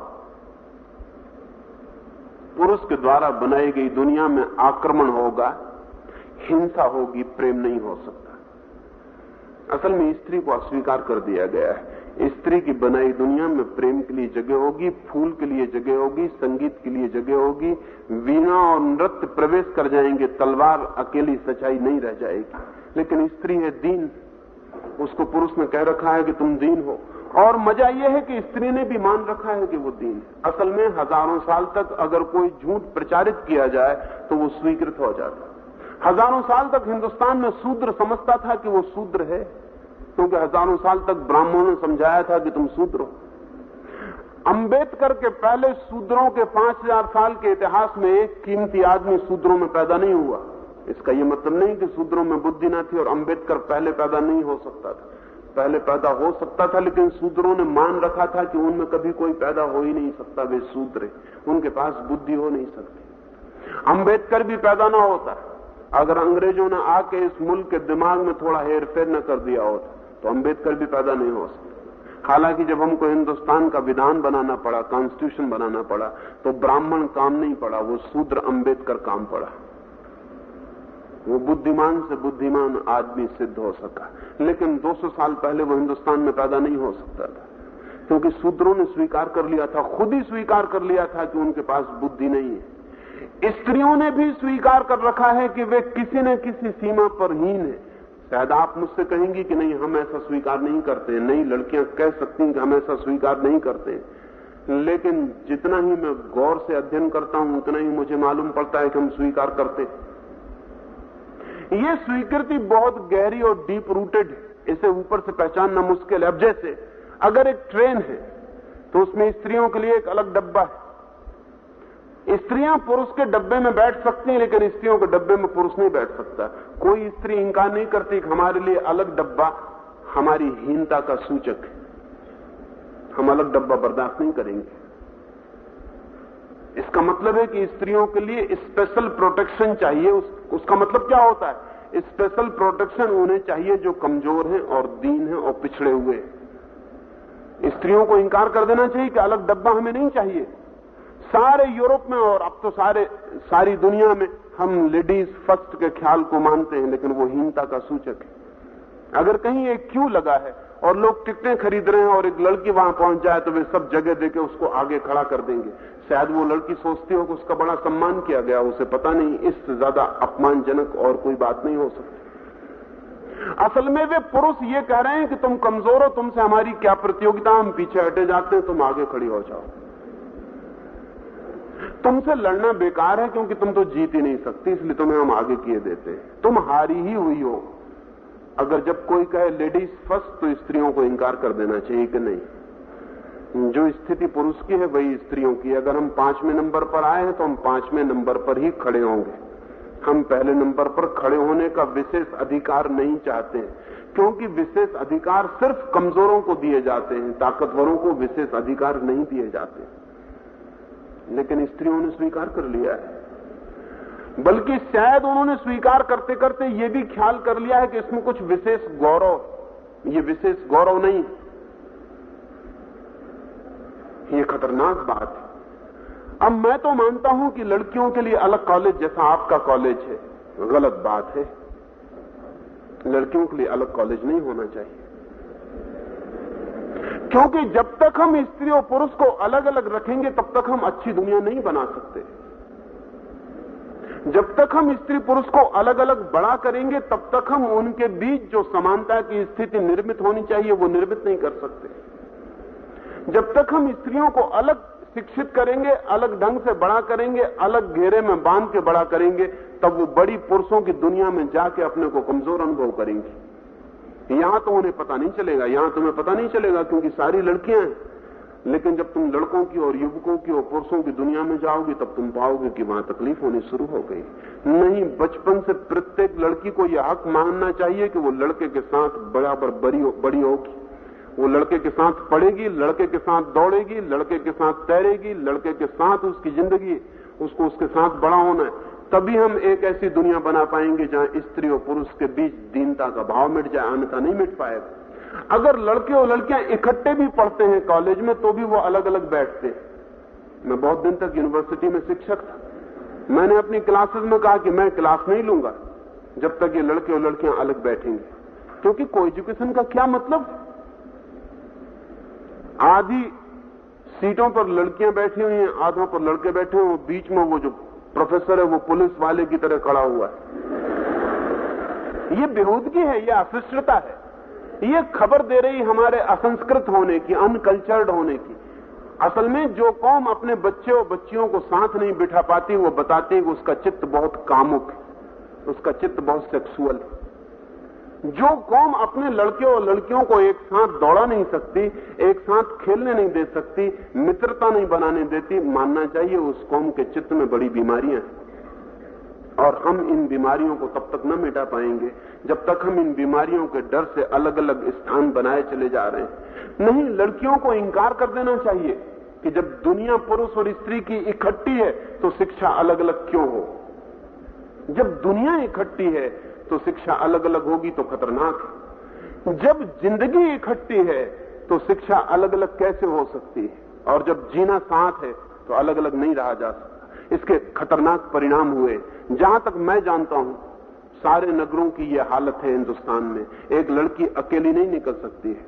पुरुष के द्वारा बनाई गई दुनिया में आक्रमण होगा, हिंसा होगी, प्रेम नहीं हो सकता। असल में स्त्री को अस्वीकार कर दिया गया है। स्त्री की बनाई दुनिया में प्रेम के लिए जगह होगी, फूल के लिए जगह होगी, संगीत के लिए जगह होगी। वीणा और नृत्य प्रवेश कर जाएँगे, तलवार अकेली सच्चाई नहीं रह जाएगी। लेकिन स्त्री है दीन। उसको पुरुष ने कह रखा है कि तुम दीन हो। और मज़ा यह है कि स्त्री ने भी मान रखा है कि वो दीन है। असल में हज़ारों साल तक अगर कोई झूठ प्रचारित किया जाए तो वो स्वीकृत हो जाता। हज़ारों साल तक हिंदुस्तान में शूद्र समझता था कि वो शूद्र है। क्योंकि हज़ारों साल तक ब्राह्मणों ने समझाया था कि तुम शूद्र हो। अंबेडकर के पहले शूद्रों के पाँच हज़ार साल के इतिहास में एक कीमती आदमी शूद्रों में पैदा नहीं हुआ। इसका यह मतलब नहीं कि शूद्रों में बुद्धि न थी और अंबेडकर पहले पैदा नहीं हो सकता था। पहले पैदा हो सकता था, लेकिन शूद्रों ने मान रखा था कि उनमें कभी कोई पैदा हो ही नहीं सकता, वे शूद्र उनके पास बुद्धि हो नहीं सकती। अंबेडकर भी पैदा ना होता। अगर अंग्रेज़ों ने आके इस मुल्क के दिमाग में थोड़ा हेरफेर न कर दिया होता तो अंबेडकर भी पैदा नहीं हो सकते हालाँकि जब हमको हिंदुस्तान का विधान बनाना पड़ा कॉन्स्टिट्यूशन बनाना पड़ा तो ब्राह्मण काम नहीं पड़ा, वो शूद्र अंबेडकर काम पड़ा। वो बुद्धिमान से बुद्धिमान आदमी सिद्ध हो सका। लेकिन 200 साल पहले वो हिंदुस्तान में पैदा नहीं हो सकता था। क्योंकि शूद्रों ने स्वीकार कर लिया था, खुद ही स्वीकार कर लिया था कि उनके पास बुद्धि नहीं है। स्त्रियों ने भी स्वीकार कर रखा है कि वे किसी न किसी सीमा पर हीन है। शायद आप मुझसे कहेंगी कि नहीं, हम ऐसा स्वीकार नहीं करते नई लड़कियाँ कह सकती कि हम ऐसा स्वीकार नहीं करते। लेकिन जितना ही मैं गौर से अध्ययन करता हूँ, उतना ही मुझे मालूम पड़ता है कि हम स्वीकार करते ये स्वीकृति बहुत गहरी और डीप रूटेड है। इसे ऊपर से पहचानना मुश्किल है। अब जैसे, अगर एक ट्रेन है तो उसमें स्त्रियों के लिए एक अलग डब्बा है। स्त्रियाँ पुरुष के डब्बे में बैठ सकती हैं लेकिन स्त्रियों के डब्बे में पुरुष नहीं बैठ सकता। कोई स्त्री इंकार नहीं करती कि हमारे लिए अलग डब्बा हमारी हीनता का सूचक है। हम अलग डब्बा बर्दाश्त नहीं करेंगे। इसका मतलब है कि स्त्रियों के लिए स्पेशल प्रोटेक्शन चाहिए। उस, उसका मतलब क्या होता है? स्पेशल प्रोटेक्शन उन्हें चाहिए जो कमज़ोर हैं और दीन हैं और पिछड़े हुए स्त्रियों को इंकार कर देना चाहिए कि अलग डब्बा हमें नहीं चाहिए। सारे यूरोप में और अब तो सारे, सारी दुनिया में हम लेडीज़ फ़र्स्ट के ख्याल को मानते हैं, लेकिन वो हीनता का सूचक है। अगर कहीं एक क्यू लगा है और लोग टिकटें खरीद रहे हैं और एक लड़की वहाँ पहुँच जाए तो वे सब जगह देके उसको आगे खड़ा कर देंगे। शायद वो लड़की सोचती हो कि उसका बड़ा सम्मान किया गया, उसे पता नहीं, इससे ज़्यादा अपमानजनक और कोई बात नहीं हो सकती। असल में वे पुरुष ये कह रहे हैं कि तुम कमज़ोर हो, तुमसे हमारी क्या प्रतियोगिता, हम पीछे हटे जाते हैं, तुम आगे खड़ी हो जाओ। तुमसे लड़ना बेकार है क्योंकि तुम तो जीत ही नहीं सकती, इसलिए तुम्हें हम आगे किए देते हैं। तुम हारी ही हुई हो। अगर जब कोई कहे लेडीज़ फ़र्स्ट तो स्त्रियों को इंकार कर देना चाहिए कि नहीं? जो स्थिति पुरुष की है, वही स्त्रियों की अगर हम पाँचवें नंबर पर आए हैं तो हम पाँचवें नंबर पर ही खड़े होंगे। हम पहले नंबर पर खड़े होने का विशेष अधिकार नहीं चाहते क्योंकि विशेष अधिकार सिर्फ़ कमजोरों को दिए जाते हैं, ताकतवरों को विशेष अधिकार नहीं दिए जाते। लेकिन स्त्रियों ने स्वीकार कर लिया है। बल्कि शायद उन्होंने स्वीकार करते करते ये भी ख्याल कर लिया है कि इसमें कुछ विशेष गौरव, ये विशेष गौरव नहीं। ये खतरनाक बात है। अब मैं तो मानता हूँ कि लड़कियों के लिए अलग कॉलेज जैसा आपका कॉलेज है। गलत बात है। लड़कियों के लिए अलग कॉलेज नहीं होना चाहिए। क्योंकि जब तक हम स्त्री और पुरुष को अलग अलग रखेंगे, तब तक हम अच्छी दुनिया नहीं बना सकते। जब तक हम स्त्री पुरुष को अलग अलग बड़ा करेंगे, तब तक हम उनके बीच जो समानता की स्थिति निर्मित होनी चाहिए, वो निर्मित नहीं कर सकते। जब तक हम स्त्रियों को अलग शिक्षित करेंगे, अलग ढंग से बड़ा करेंगे, अलग घेरे में बाँध के बड़ा करेंगे, तब वो बड़ी पुरुषों की दुनिया में जाके अपने को कमज़ोर अनुभव करेंगी। यहाँ तो उन्हें पता नहीं चलेगा, यहाँ तुम्हें पता नहीं चलेगा क्योंकि सारी लड़कियाँ हैं। लेकिन जब तुम लड़कों की और युवकों की और पुरुषों की दुनिया में जाओगे, तब तुम पाओगे कि वहाँ तकलीफ़ होनी शुरू हो गई। नहीं, बचपन से प्रत्येक लड़की को यह हक मानना चाहिए कि वो लड़के के साथ बराबर बड़ी बड़ी होगी। वो लड़के के साथ पढ़ेगी, लड़के के साथ दौड़ेगी, लड़के के साथ तैरेगी, लड़के के साथ उसकी ज़िंदगी, उसको उसके साथ बड़ा होना है। तभी हम एक ऐसी दुनिया बना पाएँगे जहाँ स्त्री और पुरुष के बीच दीनता का भाव मिट जाए अन्यथा नहीं मिट पाएगा अगर लड़के और लड़कियाँ इकट्ठे भी पढ़ते हैं कॉलेज में तो भी वो अलग अलग बैठते हैं। मैं बहुत दिन तक यूनिवर्सिटी में शिक्षक था। मैंने अपनी क्लासेस में कहा कि मैं क्लास नहीं लूँगा, जब तक ये लड़के और लड़कियाँ अलग बैठेंगे। क्योंकि को एजुकेशन का क्या मतलब? आधी सीटों पर लड़कियाँ बैठी हुई हैं आधों पर लड़के बैठे हुए बीच में वो जो प्रोफेसर है, वो पुलिस वाले की तरह खड़ा हुआ है। ये बेहूदगी है, ये अशिष्टता है। ये खबर दे रही हमारे असंस्कृत होने की, अनकल्चर्ड होने की। असल में जो कौम अपने बच्चे और बच्चियों को साथ नहीं बिठा पाती, वो बताती है उसका चित्त बहुत कामुक है, उसका चित्त बहुत सेक्सुअल है। जो कौम अपने लड़के और लड़कियों को एक साथ दौड़ा नहीं सकती, एक साथ खेलने नहीं दे सकती, मित्रता नहीं बनाने देती, मानना चाहिए उस कौम के चित्त में बड़ी बीमारियाँ हैं। और हम इन बीमारियों को तब तक न मिटा पाएँगे, जब तक हम इन बीमारियों के डर से अलग अलग स्थान बनाए चले जा रहे हैं। नहीं, लड़कियों को इंकार कर देना चाहिए कि जब दुनिया पुरुष और स्त्री की इकट्ठी है तो शिक्षा अलग अलग क्यों हो? जब दुनिया इकट्ठी है तो शिक्षा अलग अलग होगी तो खतरनाक है। जब ज़िंदगी इकट्ठी है तो शिक्षा अलग अलग कैसे हो सकती है? और जब जीना साथ है तो अलग अलग नहीं रहा जा सकता। इसके खतरनाक परिणाम हुए। जहाँ तक मैं जानता हूँ, सारे नगरों की यह हालत है हिंदुस्तान में। एक लड़की अकेली नहीं निकल सकती है।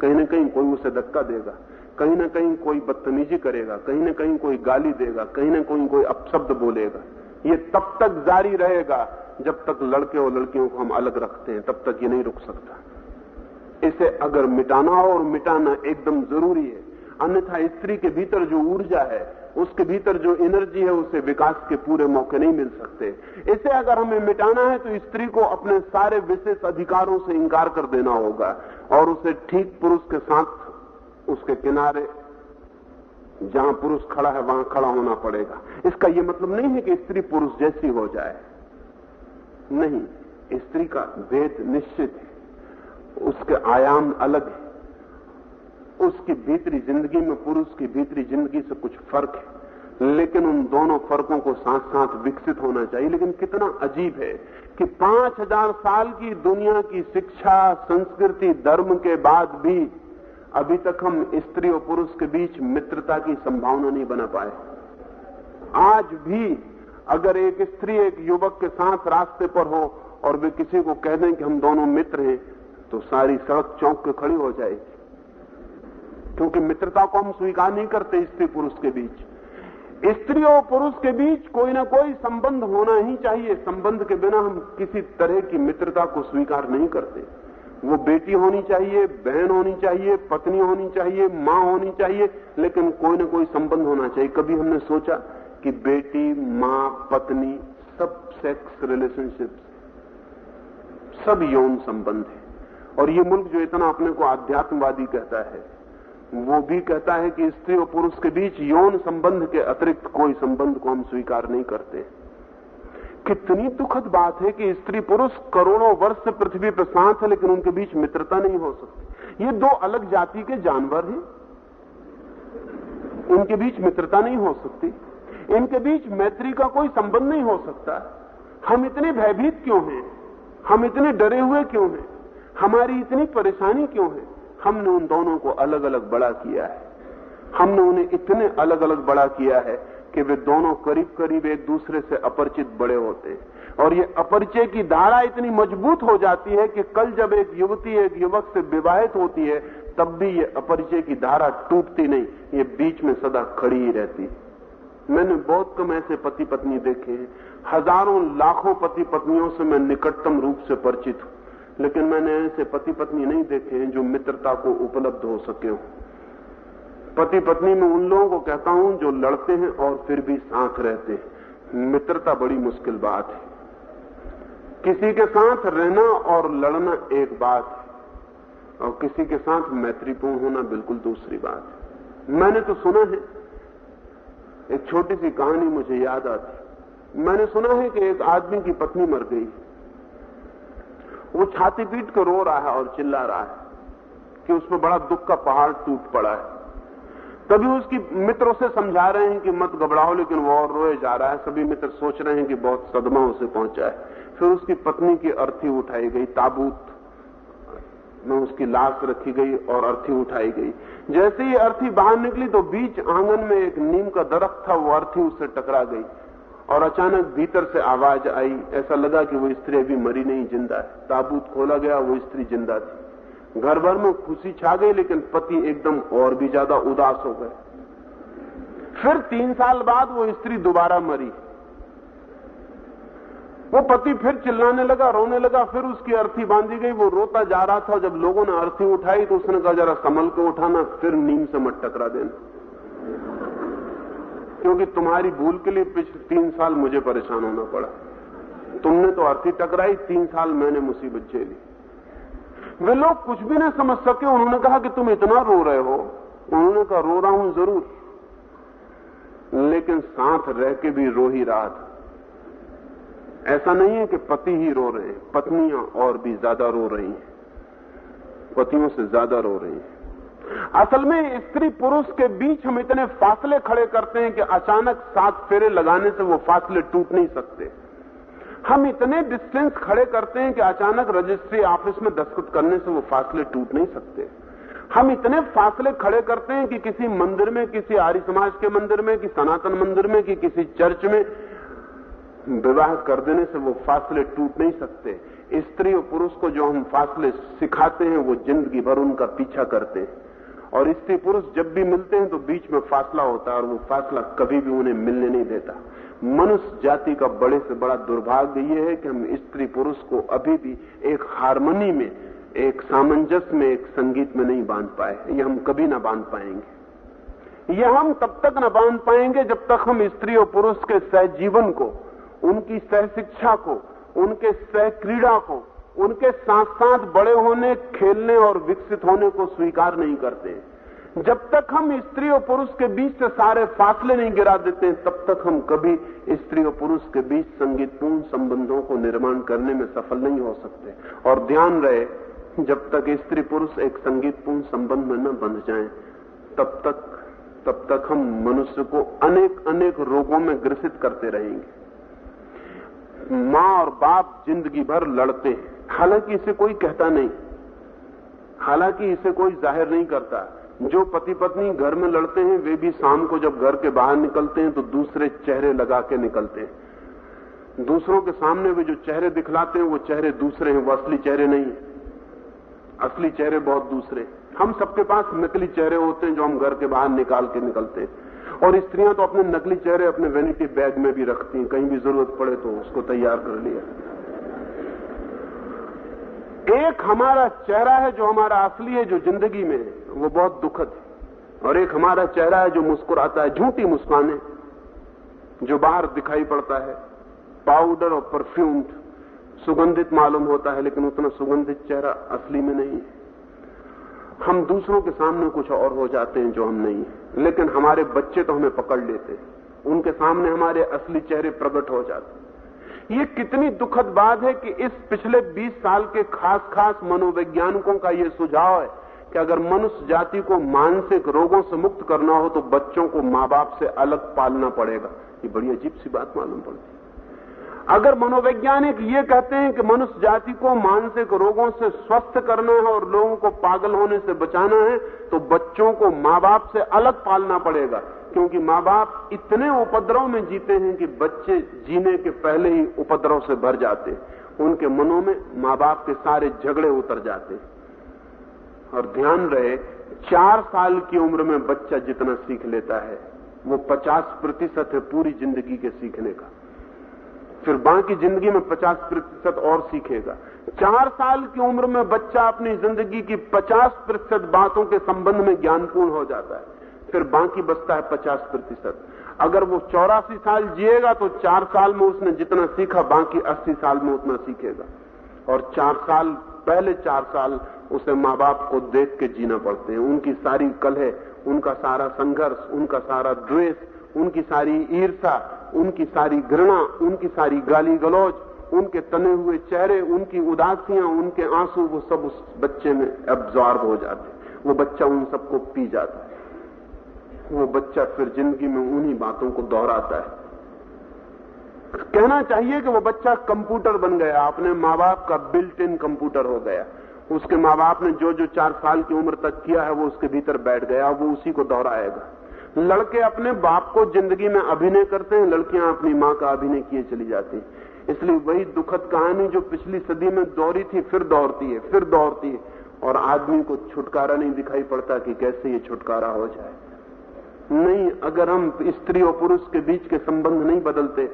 कहीं ना कहीं कोई उसे धक्का देगा। कहीं ना कहीं कोई बदतमीजी करेगा। कहीं ना कहीं कोई गाली देगा। कहीं ना कहीं कोई अपशब्द बोलेगा। ये तब तक जारी रहेगा जब तक लड़के और लड़कियों को हम अलग रखते हैं, तब तक ये नहीं रुक सकता। इसे अगर मिटाना और मिटाना एकदम ज़रूरी है, अन्यथा स्त्री के भीतर जो ऊर्जा है, उसके भीतर जो एनर्जी है, उसे विकास के पूरे मौके नहीं मिल सकते। इसे अगर हमें मिटाना है तो स्त्री को अपने सारे विशेष अधिकारों से इंकार कर देना होगा और उसे ठीक पुरुष के साथ उसके किनारे, जहाँ पुरुष खड़ा है, वहाँ खड़ा होना पड़ेगा। इसका यह मतलब नहीं है कि स्त्री पुरुष जैसी हो जाए। नहीं, स्त्री का भेद निश्चित है। उसके आयाम अलग है। उसकी भीतरी ज़िंदगी में पुरुष की भीतरी ज़िंदगी से कुछ फ़र्क है। लेकिन उन दोनों फर्कों को साथ साथ विकसित होना चाहिए। लेकिन कितना अजीब है कि पाँच हज़ार साल की दुनिया की शिक्षा, संस्कृति, धर्म के बाद भी अभी तक हम स्त्री और पुरुष के बीच मित्रता की संभावना नहीं बना पाए। आज भी अगर एक स्त्री एक युवक के साथ रास्ते पर हो और वे किसी को कह दें कि हम दोनों मित्र हैं तो सारी सड़क चौंक के खड़ी हो जाएगी। क्योंकि मित्रता को हम स्वीकार नहीं करते स्त्री पुरुष के बीच। स्त्री और पुरुष के बीच कोई ना कोई संबंध होना ही चाहिए। संबंध के बिना हम किसी तरह की मित्रता को स्वीकार नहीं करते। वो बेटी होनी चाहिए, बहन होनी चाहिए, पत्नी होनी चाहिए, माँ होनी चाहिए, लेकिन कोई ना कोई संबंध होना चाहिए। कभी हमने सोचा कि बेटी, माँ, पत्नी, सब सेक्स रिलेशनशिप सब यौन संबंध है। और ये मुल्क जो इतना अपने को आध्यात्मवादी कहता है, वो भी कहता है कि स्त्री और पुरुष के बीच यौन संबंध के अतिरिक्त कोई संबंध को हम स्वीकार नहीं करते। कितनी दुखद बात है कि स्त्री पुरुष करोड़ों वर्ष से पृथ्वी पर साथ है, लेकिन उनके बीच मित्रता नहीं हो सकती। ये दो अलग जाति के जानवर हैं। उनके बीच मित्रता नहीं हो सकती। इनके बीच मैत्री का कोई संबंध नहीं हो सकता। हम इतने भयभीत क्यों हैं? हम इतने डरे हुए क्यों हैं? हमारी इतनी परेशानी क्यों है? हमने उन दोनों को अलग अलग बड़ा किया है। हमने उन्हें इतने अलग अलग बड़ा किया है कि वे दोनों करीब करीब एक दूसरे से अपरिचित बड़े होते हैं। और ये अपरिचय की धारा इतनी मज़बूत हो जाती है कि कल जब एक युवती एक युवक से विवाहित होती है, तब भी ये अपरिचय की धारा टूटती नहीं, ये बीच में सदा खड़ी ही रहती है। मैंने बहुत कम ऐसे पति पत्नी देखे हैं। हज़ारों, लाखों पति पत्नियों से मैं निकटतम रूप से परिचित हूँ। लेकिन मैंने ऐसे पति पत्नी नहीं देखे हैं जो मित्रता को उपलब्ध हो सके हो। पति पत्नी में उन लोगों को कहता हूँ जो लड़ते हैं और फिर भी साथ रहते हैं। मित्रता बड़ी मुश्किल बात है। किसी के साथ रहना और लड़ना एक बात है, और किसी के साथ मैत्रीपूर्ण होना बिल्कुल दूसरी बात है। मैंने तो सुना है एक छोटी सी कहानी मुझे याद आती। मैंने सुना है कि एक आदमी की पत्नी मर गई। वो छाती पीट कर रो रहा है और चिल्ला रहा है कि उसमें बड़ा दुख का पहाड़ टूट पड़ा है। तभी उसकी मित्र उसे समझा रहे हैं कि मत घबराओ, लेकिन वो और रोए जा रहा है। सभी मित्र सोच रहे हैं कि बहुत सदमा उसे पहुँचा है। फिर उसकी पत्नी की अर्थी उठाई गई, ताबूत में उसकी लाश रखी गई और अर्थी उठाई गई। जैसे ही अर्थी बाहर निकली तो बीच आँगन में एक नीम का दरख्त था, वो अर्थी उससे टकरा गई और अचानक भीतर से आवाज़ आई। ऐसा लगा कि वो स्त्री अभी मरी नहीं, ज़िंदा है। ताबूत खोला गया, वो स्त्री ज़िंदा थी। घर भर में खुशी छा गई, लेकिन पति एकदम और भी ज़्यादा उदास हो गए। फिर तीन साल बाद वो स्त्री दोबारा मरी। वो पति फिर चिल्लाने लगा, रोने लगा, फिर उसकी अर्थी बांधी गई, वो रोता जा रहा था। जब लोगों ने अर्थी उठाई तो उसने कहा, जरा संभल के उठाना, फिर नीम से मत टकरा देना। क्योंकि तुम्हारी भूल के लिए पिछले तीन साल मुझे परेशान होना पड़ा। तुमने तो अर्थी टकराई, तीन साल मैंने मुसीबत झेली। वे लोग कुछ भी नहीं समझ सके, उन्होंने कहा कि तुम इतना रो रहे हो। उन्होंने कहा, रो रहा हूँ ज़रूर। लेकिन साथ रह के भी रो ही रहा था। ऐसा नहीं है कि पति ही रो रहे हैं। पत्नियाँ और भी ज़्यादा रो रही हैं। पतियों से ज़्यादा रो रही हैं। असल में स्त्री पुरुष के बीच हम इतने फासले खड़े करते हैं कि अचानक सात फेरे लगाने से वो फासले टूट नहीं सकते। हम इतने डिस्टेंस खड़े करते हैं कि अचानक रजिस्ट्री ऑफ़िस में दस्तखत करने से वो फासले टूट नहीं सकते। हम इतने फासले खड़े करते हैं कि किसी मंदिर में, किसी आर्य समाज के मंदिर में कि सनातन मंदिर में, कि किसी चर्च में विवाह कर देने से वो फासले टूट नहीं सकते। स्त्री और पुरुष को जो हम फासले सिखाते हैं, वो ज़िंदगी भर उनका पीछा करते हैं। और स्त्री पुरुष जब भी मिलते हैं तो बीच में फासला होता है और वो फासला कभी भी उन्हें मिलने नहीं देता। मनुष्य जाति का बड़े से बड़ा दुर्भाग्य ये है कि हम स्त्री पुरुष को अभी भी एक हारमोनी में, एक सामंजस्य में, एक संगीत में नहीं बाँध पाए ये हम कभी ना बाँध पाएँगे। यह हम तब तक न बाँध पाएँगे जब तक हम स्त्री और पुरुष के सहजीवन को उनकी सह शिक्षा को, उनके सह क्रीड़ा को, उनके साथ साथ बड़े होने, खेलने और विकसित होने को स्वीकार नहीं करते। जब तक हम स्त्री और पुरुष के बीच से सारे फासले नहीं गिरा देते तब तक हम कभी स्त्री और पुरुष के बीच संगीतपूर्ण संबंधों को निर्माण करने में सफल नहीं हो सकते। और ध्यान रहे, जब तक स्त्री पुरुष एक संगीतपूर्ण संबंध में न बंध जाए, तब तक तब तक हम मनुष्य को अनेक अनेक रोगों में ग्रसित करते रहेंगे। माँ और बाप ज़िंदगी भर लड़ते हैं। हालाँकि इसे कोई कहता नहीं। हालाँकि इसे कोई ज़ाहिर नहीं करता। जो पति पत्नी घर में लड़ते हैं, वे भी शाम को जब घर के बाहर निकलते हैं तो दूसरे चेहरे लगा के निकलते हैं। दूसरों के सामने वे जो चेहरे दिखलाते हैं, वो चेहरे दूसरे हैं, वो असली चेहरे नहीं है। असली चेहरे बहुत दूसरे हम सबके पास नकली चेहरे होते हैं, जो हम घर के बाहर निकाल के निकलते हैं। और स्त्रियाँ तो अपने नकली चेहरे अपने वेनिटी बैग में भी रखती हैं। कहीं भी ज़रूरत पड़े तो उसको तैयार कर लिया। एक हमारा चेहरा है जो हमारा असली है, जो ज़िंदगी में है, वो बहुत दुखद है। और एक हमारा चेहरा है जो मुस्कुराता है, झूठी मुस्काने जो बाहर दिखाई पड़ता है। पाउडर और परफ्यूम्ड, सुगंधित मालूम होता है, लेकिन उतना सुगंधित चेहरा असली में नहीं है। हम दूसरों के सामने कुछ और हो जाते हैं जो हम नहीं लेकिन हमारे बच्चे तो हमें पकड़ लेते हैं। उनके सामने हमारे असली चेहरे प्रकट हो जाते ये कितनी दुखद बात है कि इस पिछले 20 साल के खास खास मनोवैज्ञानिकों का ये सुझाव है कि अगर मनुष्य जाति को मानसिक रोगों से मुक्त करना हो तो बच्चों को माँ बाप से अलग पालना पड़ेगा। ये बड़ी अजीब सी बात मालूम पड़ती अगर मनोवैज्ञानिक ये कहते हैं कि मनुष्य जाति को मानसिक रोगों से स्वस्थ करना है और लोगों को पागल होने से बचाना है तो बच्चों को माँ बाप से अलग पालना पड़ेगा। क्योंकि माँ बाप इतने उपद्रव में जीते हैं कि बच्चे जीने के पहले ही उपद्रव से भर जाते उनके मनों में माँ बाप के सारे झगड़े उतर जाते और ध्यान रहे, चार साल की उम्र में बच्चा जितना सीख लेता है, वो पचास प्रतिशत है पूरी ज़िंदगी के सीखने का। फिर बाकी ज़िंदगी में पचास प्रतिशत और सीखेगा। चार साल की उम्र में बच्चा अपनी ज़िंदगी की पचास प्रतिशत बातों के संबंध में ज्ञानपूर्ण हो जाता है, फिर बाकी बचता है पचास प्रतिशत। अगर वो चौरासी साल जिएगा तो चार साल में उसने जितना सीखा, बाकी अस्सी साल में उतना सीखेगा। और चार साल, पहले चार साल उसे माँ बाप को देख के जीना पड़ते हैं। उनकी सारी कलह, उनका सारा संघर्ष, उनका सारा द्वेष, उनकी सारी ईर्षा उनकी सारी घृणा, उनकी सारी गाली गलौज उनके तने हुए चेहरे, उनकी उदासियाँ, उनके आँसू, वो सब उस बच्चे में एब्जॉर्ब हो जाते वो बच्चा उन सबको पी जाता है। वो बच्चा फिर ज़िंदगी में उन्हीं बातों को दोहराता है। कहना चाहिए कि वो बच्चा कंप्यूटर बन गया। अपने माँ बाप का बिल्ट इन कंप्यूटर हो गया। उसके माँ बाप ने जो जो चार साल की उम्र तक किया है, वो उसके भीतर बैठ गया। वो उसी को दोहराएगा। लड़के अपने बाप को ज़िंदगी में अभिनय करते हैं, लड़कियाँ अपनी माँ का अभिनय किए चली जाती इसलिए वही दुखद कहानी जो पिछली सदी में दौड़ी थी, फिर दौड़ती है, फिर दौड़ती है। और आदमी को छुटकारा नहीं दिखाई पड़ता कि कैसे ये छुटकारा हो जाए। नहीं, अगर हम स्त्री और पुरुष के बीच के संबंध नहीं बदलते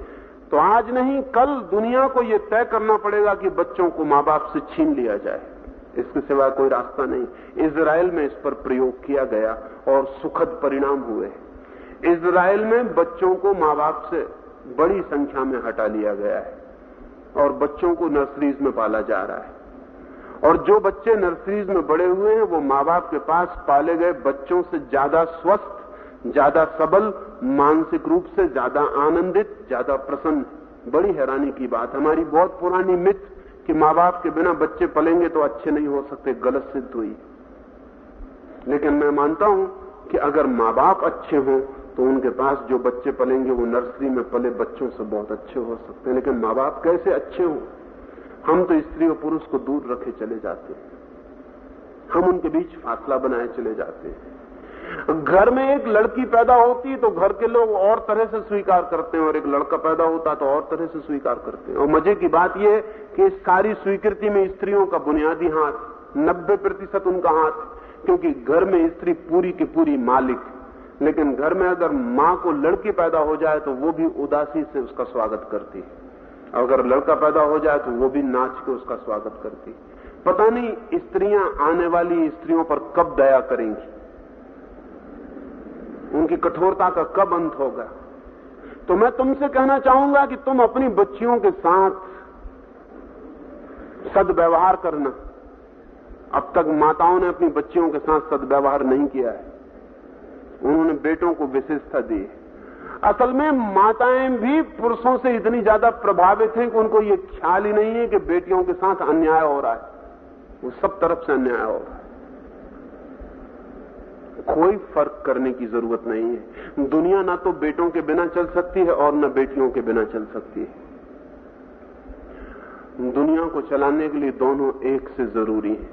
तो आज नहीं, कल दुनिया को यह तय करना पड़ेगा कि बच्चों को माँ बाप से छीन लिया जाए। इसके सिवा कोई रास्ता नहीं। इसराइल में इस पर प्रयोग किया गया और सुखद परिणाम हुए। इसराइल में बच्चों को माँ बाप से बड़ी संख्या में हटा लिया गया है और बच्चों को नर्सरीज में पाला जा रहा है। और जो बच्चे नर्सरीज में बड़े हुए हैं, वो माँ बाप के पास पाले गए बच्चों से ज़्यादा स्वस्थ, ज़्यादा सबल, मानसिक रूप से ज़्यादा आनंदित, ज़्यादा प्रसन्न। बड़ी हैरानी की बात। हमारी बहुत पुरानी मिथ कि माँ बाप के बिना बच्चे पलेंगे तो अच्छे नहीं हो सकते, गलत सिद्ध हुई। लेकिन मैं मानता हूँ कि अगर माँ बाप अच्छे हों तो उनके पास जो बच्चे पलेंगे, वो नर्सरी में पले बच्चों से बहुत अच्छे हो सकते हैं। लेकिन माँ बाप कैसे अच्छे हों? हम तो स्त्री और पुरुष को दूर रखे चले जाते हैं। हम उनके बीच फासला बनाए चले जाते हैं। घर में एक लड़की पैदा होती है तो घर के लोग और तरह से स्वीकार करते हैं, और एक लड़का पैदा होता तो और तरह से स्वीकार करते हैं। और मज़े की बात यह कि सारी स्वीकृति में स्त्रियों का बुनियादी हाथ, नब्बे प्रतिशत उनका हाथ, क्योंकि घर में स्त्री पूरी की पूरी मालिक। लेकिन घर में अगर माँ को लड़की पैदा हो जाए तो वो भी उदासी से उसका स्वागत करती है। अगर लड़का पैदा हो जाए तो वो भी नाच के उसका स्वागत करती पता नहीं स्त्रियाँ आने वाली स्त्रियों पर कब दया करेंगी। उनकी कठोरता का कब अंत होगा? तो मैं तुमसे कहना चाहूँगा कि तुम अपनी बच्चियों के साथ सदव्यवहार करना। अब तक माताओं ने अपनी बच्चियों के साथ सदव्यवहार नहीं किया है। उन्होंने बेटों को विशेषता दी असल में माताएँ भी पुरुषों से इतनी ज़्यादा प्रभावित हैं कि उनको ये ख्याल ही नहीं है कि बेटियों के साथ अन्याय हो रहा है। वो सब तरफ़ से अन्याय हो रहा है। कोई फ़र्क करने की ज़रूरत नहीं है। दुनिया ना तो बेटों के बिना चल सकती है और न बेटियों के बिना चल सकती है। दुनिया को चलाने के लिए दोनों एक से ज़रूरी है।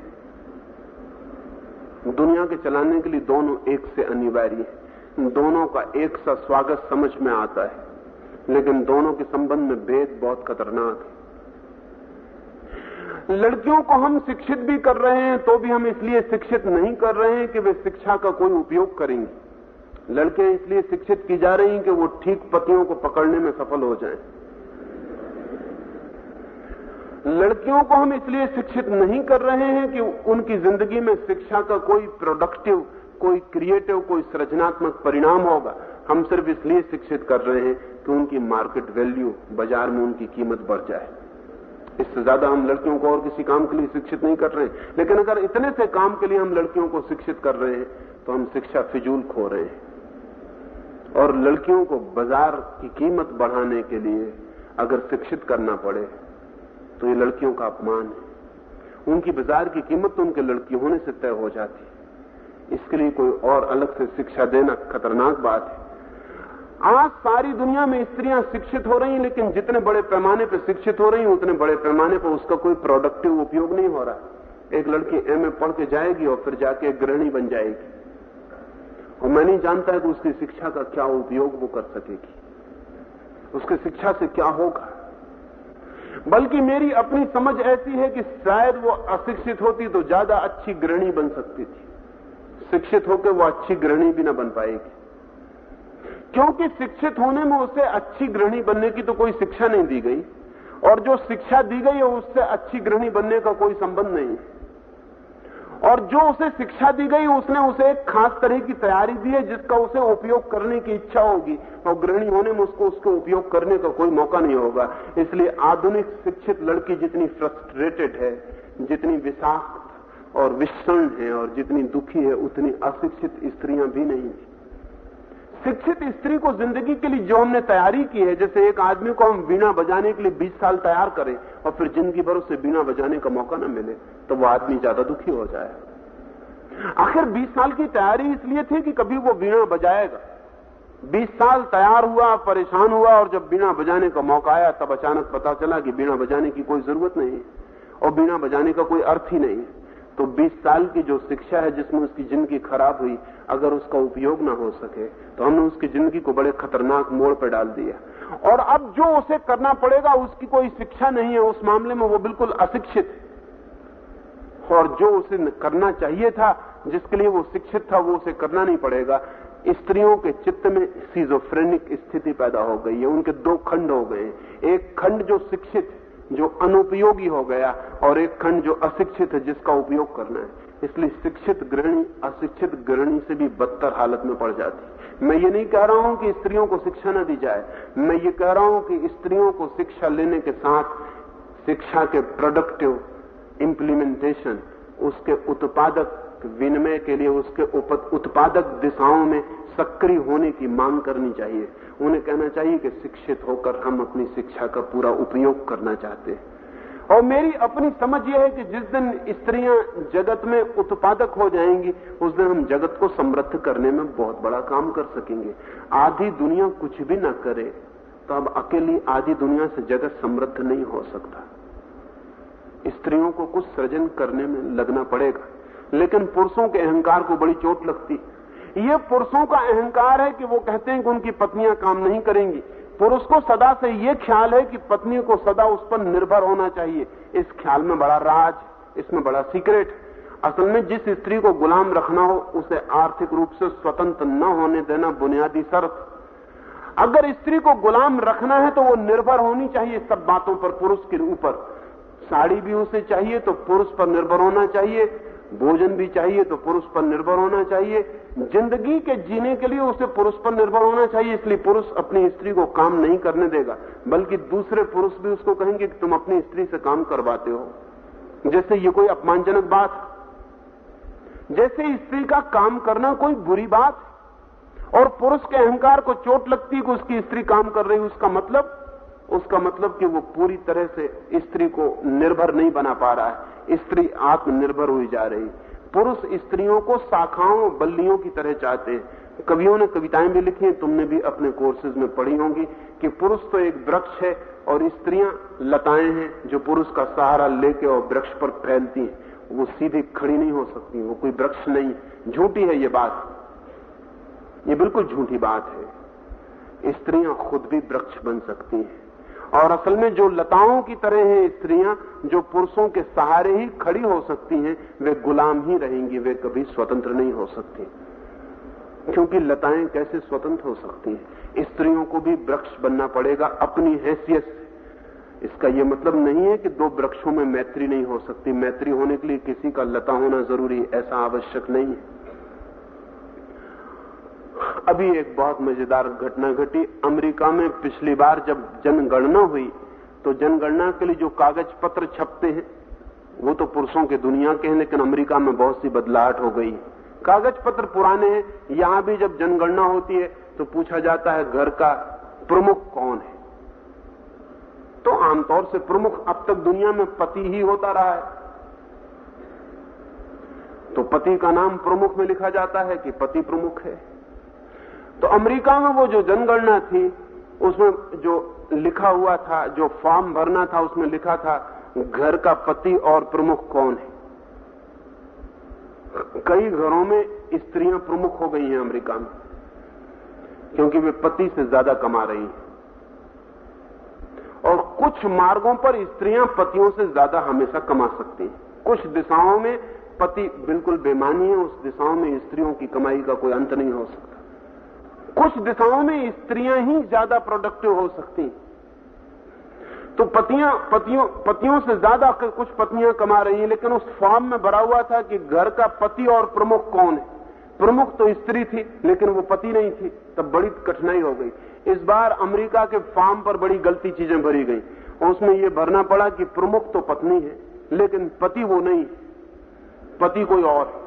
दुनिया के चलाने के लिए दोनों एक से अनिवार्य है। दोनों का एक सा स्वागत समझ में आता है, लेकिन दोनों के संबंध में भेद बहुत खतरनाक है। लड़कियों को हम शिक्षित भी कर रहे हैं तो भी हम इसलिए शिक्षित नहीं कर रहे हैं कि वे शिक्षा का कोई उपयोग करेंगी। लड़के इसलिए शिक्षित की जा रही हैं कि वो ठीक पतियों को पकड़ने में सफल हो जाएँ। लड़कियों को हम इसलिए शिक्षित नहीं कर रहे हैं कि उनकी ज़िंदगी में शिक्षा का कोई प्रोडक्टिव कोई क्रिएटिव कोई सृजनात्मक परिणाम होगा। हम सिर्फ़ इसलिए शिक्षित कर रहे हैं कि उनकी मार्केट वैल्यू बाज़ार में उनकी कीमत बढ़ जाए। इससे ज़्यादा हम लड़कियों को और किसी काम के लिए शिक्षित नहीं कर रहे हैं। लेकिन अगर इतने से काम के लिए हम लड़कियों को शिक्षित कर रहे हैं तो हम शिक्षा फिजूल खो रहे हैं। और लड़कियों को बाज़ार की कीमत बढ़ाने के लिए अगर शिक्षित करना पड़े तो ये लड़कियों का अपमान है। उनकी बाज़ार की कीमत तो उनके लड़की होने से तय हो जाती है। इसके लिए कोई और अलग से शिक्षा देना खतरनाक बात है। आज सारी दुनिया में स्त्रियाँ शिक्षित हो रही हैं, लेकिन जितने बड़े पैमाने पर शिक्षित हो रही हैं, उतने बड़े पैमाने पर उसका कोई प्रोडक्टिव उपयोग नहीं हो रहा एक लड़की एमए पढ़ के जाएगी और फिर जाके गृहिणी बन जाएगी। और मैं नहीं जानता है कि उसकी शिक्षा का क्या उपयोग वो कर सकेगी। उसकी शिक्षा से क्या होगा? बल्कि मेरी अपनी समझ ऐसी है कि शायद वो अशिक्षित होती तो ज़्यादा अच्छी गृहिणी बन सकती थी। शिक्षित होकर वो अच्छी गृहिणी भी ना बन पाएगी। क्योंकि शिक्षित होने में उसे अच्छी गृहिणी बनने की तो कोई शिक्षा नहीं दी गई। और जो शिक्षा दी गई है, उससे अच्छी गृहिणी बनने का कोई संबंध नहीं और जो उसे शिक्षा दी गई, उसने उसे एक खास तरह की तैयारी दी है, जिसका उसे उपयोग करने की इच्छा होगी। और गृहिणी होने में उसको उसको उपयोग करने का कोई मौका नहीं होगा। इसलिए आधुनिक शिक्षित लड़की जितनी फ्रस्ट्रेटेड है, जितनी विषाक्त और विषण है, और जितनी दुखी है, उतनी अशिक्षित स्त्रियाँ भी नहीं थी शिक्षित स्त्री को ज़िंदगी के लिए जो हमने तैयारी की है, जैसे एक आदमी को हम बीना बजाने के लिए 20 साल तैयार करें और फिर ज़िंदगी भर उसे बीना बजाने का मौका न मिले तो वो आदमी ज़्यादा दुखी हो जाए आखिर 20 साल की तैयारी इसलिए थी कि कभी वो बीना बजाएगा। 20 साल तैयार हुआ, परेशान हुआ और जब बीना बजाने का मौका आया, तब अचानक पता चला कि बीना बजाने की कोई ज़रूरत नहीं और बीना बजाने का कोई अर्थ ही नहीं है। तो 20 साल की जो शिक्षा है जिसमें उसकी ज़िंदगी खराब हुई, अगर उसका उपयोग ना हो सके तो हमने उसकी ज़िंदगी को बड़े खतरनाक मोड़ पर डाल दिया। और अब जो उसे करना पड़ेगा, उसकी कोई शिक्षा नहीं है, उस मामले में वो बिल्कुल अशिक्षित और जो उसे करना चाहिए था, जिसके लिए वो शिक्षित था, वो उसे करना नहीं पड़ेगा। स्त्रियों के चित्त में सीजोफ्रेनिक स्थिति पैदा हो गई है, उनके दो खंड हो गए एक खंड जो शिक्षित जो अनुपयोगी हो गया और एक खंड जो अशिक्षित है, जिसका उपयोग करना है। इसलिए शिक्षित गृहिणी, अशिक्षित गृहिणी से भी बदतर हालत में पड़ जाती मैं ये नहीं कह रहा हूँ कि स्त्रियों को शिक्षा न दी जाए। मैं ये कह रहा हूँ कि स्त्रियों को शिक्षा लेने के साथ शिक्षा के प्रोडक्टिव इंप्लीमेंटेशन उसके उत्पादक विनिमय के लिए, उसके उत्पादक दिशाओं में सक्रिय होने की मांग करनी चाहिए। उन्हें कहना चाहिए कि शिक्षित होकर हम अपनी शिक्षा का पूरा उपयोग करना चाहते हैं। और मेरी अपनी समझ यह है कि जिस दिन स्त्रियाँ जगत में उत्पादक हो जाएँगी, उस दिन हम जगत को समृद्ध करने में बहुत बड़ा काम कर सकेंगे। आधी दुनिया कुछ भी ना करे तो अब अकेली आधी दुनिया से जगत समृद्ध नहीं हो सकता। स्त्रियों को कुछ सृजन करने में लगना पड़ेगा, लेकिन पुरुषों के अहंकार को बड़ी चोट लगती ये पुरुषों का अहंकार है कि वो कहते हैं कि उनकी पत्नियाँ काम नहीं करेंगी। पुरुष को सदा से ये ख्याल है कि पत्नी को सदा उस पर निर्भर होना चाहिए। इस ख्याल में बड़ा राज, इसमें बड़ा सीक्रेट असल में जिस स्त्री को गुलाम रखना हो, उसे आर्थिक रूप से स्वतंत्र न होने देना बुनियादी शर्त। अगर स्त्री को गुलाम रखना है तो वो निर्भर होनी चाहिए सब बातों पर पुरुष के ऊपर। साड़ी भी उसे चाहिए तो पुरुष पर निर्भर होना चाहिए। भोजन भी चाहिए तो पुरुष पर निर्भर होना चाहिए। ज़िंदगी के जीने के लिए उसे पुरुष पर निर्भर होना चाहिए, इसलिए पुरुष अपनी स्त्री को काम नहीं करने देगा, बल्कि दूसरे पुरुष भी उसको कहेंगे कि तुम अपनी स्त्री से काम करवाते हो। जैसे ये कोई अपमानजनक बात। जैसे स्त्री का काम करना कोई बुरी बात और पुरुष के अहंकार को चोट लगती है कि उसकी स्त्री काम कर रही उसका मतलब उसका मतलब कि वो पूरी तरह से स्त्री को निर्भर नहीं बना पा रहा है। स्त्री आत्मनिर्भर हुई जा रही। पुरुष स्त्रियों को शाखाओं, बल्लियों की तरह चाहते हैं। कवियों ने कविताएँ भी लिखी हैं, तुमने भी अपने कोर्सेज में पढ़ी होंगी कि पुरुष तो एक वृक्ष है और स्त्रियाँ लताएँ हैं जो पुरुष का सहारा लेके और वृक्ष पर फैलती हैं। वो सीधी खड़ी नहीं हो सकती, वो कोई वृक्ष नहीं। झूठी है ये बात। ये बिल्कुल झूठी बात है। स्त्रियाँ खुद भी वृक्ष बन सकती हैं। और असल में जो लताओं की तरह हैं स्त्रियाँ, जो पुरुषों के सहारे ही खड़ी हो सकती हैं, वे गुलाम ही रहेंगी, वे कभी स्वतंत्र नहीं हो सकती। क्योंकि लताएँ कैसे स्वतंत्र हो सकती हैं? स्त्रियों को भी वृक्ष बनना पड़ेगा अपनी हैसियत से। इसका यह मतलब नहीं है कि दो वृक्षों में मैत्री नहीं हो सकती। मैत्री होने के लिए किसी का लता होना ज़रूरी ऐसा आवश्यक नहीं है। अभी एक बहुत मज़ेदार घटना घटी। अमेरिका में पिछली बार जब जनगणना हुई तो जनगणना के लिए जो कागज़ पत्र छपते हैं, वो तो पुरुषों के दुनिया के हैं, लेकिन अमेरिका में बहुत सी बदलाहट हो गई। कागज़ पत्र पुराने हैं, यहाँ भी जब जनगणना होती है तो पूछा जाता है घर का प्रमुख कौन है। तो आमतौर से प्रमुख अब तक दुनिया में पति ही होता रहा है। तो पति का नाम प्रमुख में लिखा जाता है कि पति प्रमुख है। तो अमेरिका में वो जो जनगणना थी, उसमें जो लिखा हुआ था, जो फॉर्म भरना था, उसमें लिखा था, घर का पति और प्रमुख कौन है? कई घरों में स्त्रियाँ प्रमुख हो गई हैं अमेरिका में, क्योंकि वे पति से ज़्यादा कमा रही हैं। और कुछ मार्गों पर स्त्रियाँ पतियों से ज़्यादा हमेशा कमा सकती हैं। कुछ दिशाओं में पति बिल्कुल बेमानी है, उस दिशाओं में स्त्रियों की कमाई का कोई अंत नहीं हो सकता। कुछ दिशाओं में स्त्रियाँ ही ज़्यादा प्रोडक्टिव हो सकती तो पतियाँ, पतियों पतियों से ज़्यादा कुछ पत्नियाँ कमा रही हैं, लेकिन उस फॉर्म में भरा हुआ था कि घर का पति और प्रमुख कौन है। प्रमुख तो स्त्री थी, लेकिन वो पति नहीं थी, तब बड़ी कठिनाई हो गई। इस बार अमेरिका के फॉर्म पर बड़ी गलती चीज़ें भरी गई। और उसमें यह भरना पड़ा कि प्रमुख तो पत्नी है, लेकिन पति वो नहीं पति कोई और है।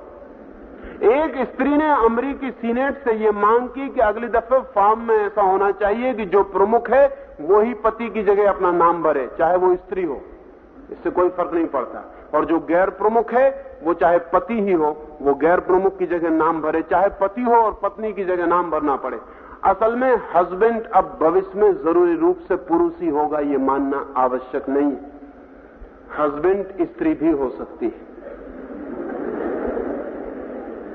एक स्त्री ने अमरीकी सीनेट से यह मांग की कि अगली दफे फॉर्म में ऐसा होना चाहिए कि जो प्रमुख है वो ही पति की जगह अपना नाम भरे, चाहे वो स्त्री हो। इससे कोई फ़र्क नहीं पड़ता। और जो गैर प्रमुख है, वो चाहे पति ही हो, वो गैर प्रमुख की जगह नाम भरे, चाहे पति हो और पत्नी की जगह नाम भरना पड़े। असल में हस्बैंड अब भविष्य में ज़रूरी रूप से पुरुष ही होगा, ये मानना आवश्यक नहीं। हस्बैंड स्त्री भी हो सकती है।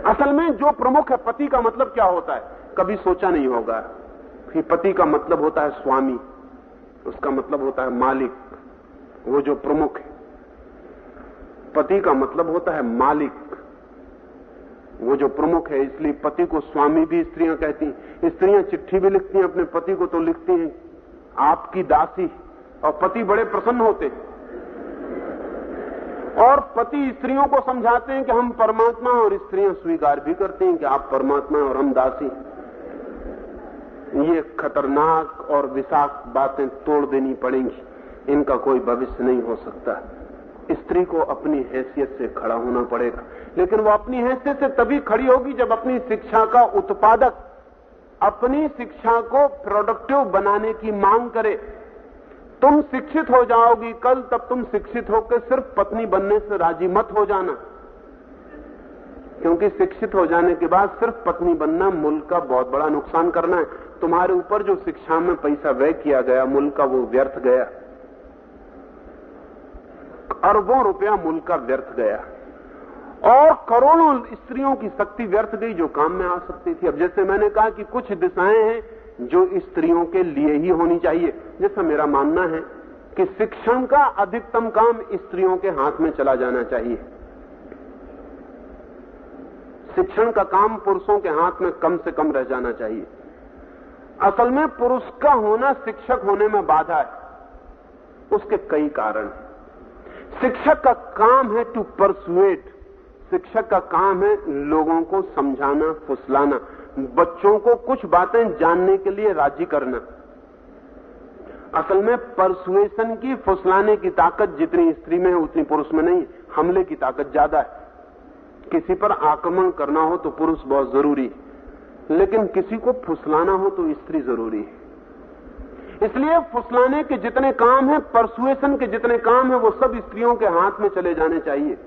असल में जो प्रमुख है, पति का मतलब क्या होता है? कभी सोचा नहीं होगा। कि पति का मतलब होता है स्वामी। उसका मतलब होता है मालिक। वो जो प्रमुख है। पति का मतलब होता है मालिक। वो जो प्रमुख है, इसलिए पति को स्वामी भी स्त्रियाँ कहती हैं। स्त्रियाँ चिट्ठी भी लिखती हैं, अपने पति को तो लिखती हैं। आपकी दासी। और पति बड़े प्रसन्न होते हैं। और पति स्त्रियों को समझाते हैं कि हम परमात्मा और स्त्रियाँ स्वीकार भी करते हैं कि आप परमात्मा और हम दासी ये खतरनाक और विषाक्त बातें तोड़ देनी पड़ेंगी। इनका कोई भविष्य नहीं हो सकता। स्त्री को अपनी हैसियत से खड़ा होना पड़ेगा। लेकिन वो अपनी हैसियत से तभी खड़ी होगी जब अपनी शिक्षा का उत्पादक अपनी शिक्षा को प्रोडक्टिव बनाने की मांग करे। तुम शिक्षित हो जाओगी कल तब तुम शिक्षित होकर सिर्फ़ पत्नी बनने से राज़ी मत हो जाना। क्योंकि शिक्षित हो जाने के बाद सिर्फ़ पत्नी बनना मुल्क का बहुत बड़ा नुकसान करना है। तुम्हारे ऊपर जो शिक्षा में पैसा व्यय किया गया, मुल्क का वो व्यर्थ गया। अरबों रुपया मुल्क का व्यर्थ गया। और करोड़ों स्त्रियों की शक्ति व्यर्थ गई जो काम में आ सकती थी। अब जैसे मैंने कहा कि कुछ दिशाएँ हैं जो स्त्रियों के लिए ही होनी चाहिए। जैसा मेरा मानना है कि शिक्षण का अधिकतम काम स्त्रियों के हाथ में चला जाना चाहिए। शिक्षण का काम पुरुषों के हाथ में कम से कम रह जाना चाहिए। असल में पुरुष का होना शिक्षक होने में बाधा है। उसके कई कारण शिक्षक का काम है टू परसुएट शिक्षक का काम है लोगों को समझाना, फुसलाना। बच्चों को कुछ बातें जानने के लिए राज़ी करना। असल में परसुएशन की फुसलाने की ताकत जितनी स्त्री में है, उतनी पुरुष में नहीं हमले की ताकत ज़्यादा है। किसी पर आक्रमण करना हो तो पुरुष बहुत ज़रूरी है। लेकिन किसी को फुसलाना हो तो स्त्री ज़रूरी है। इसलिए फुसलाने के जितने काम है परसुएशन के जितने काम है, वो सब स्त्रियों के हाथ में चले जाने चाहिए।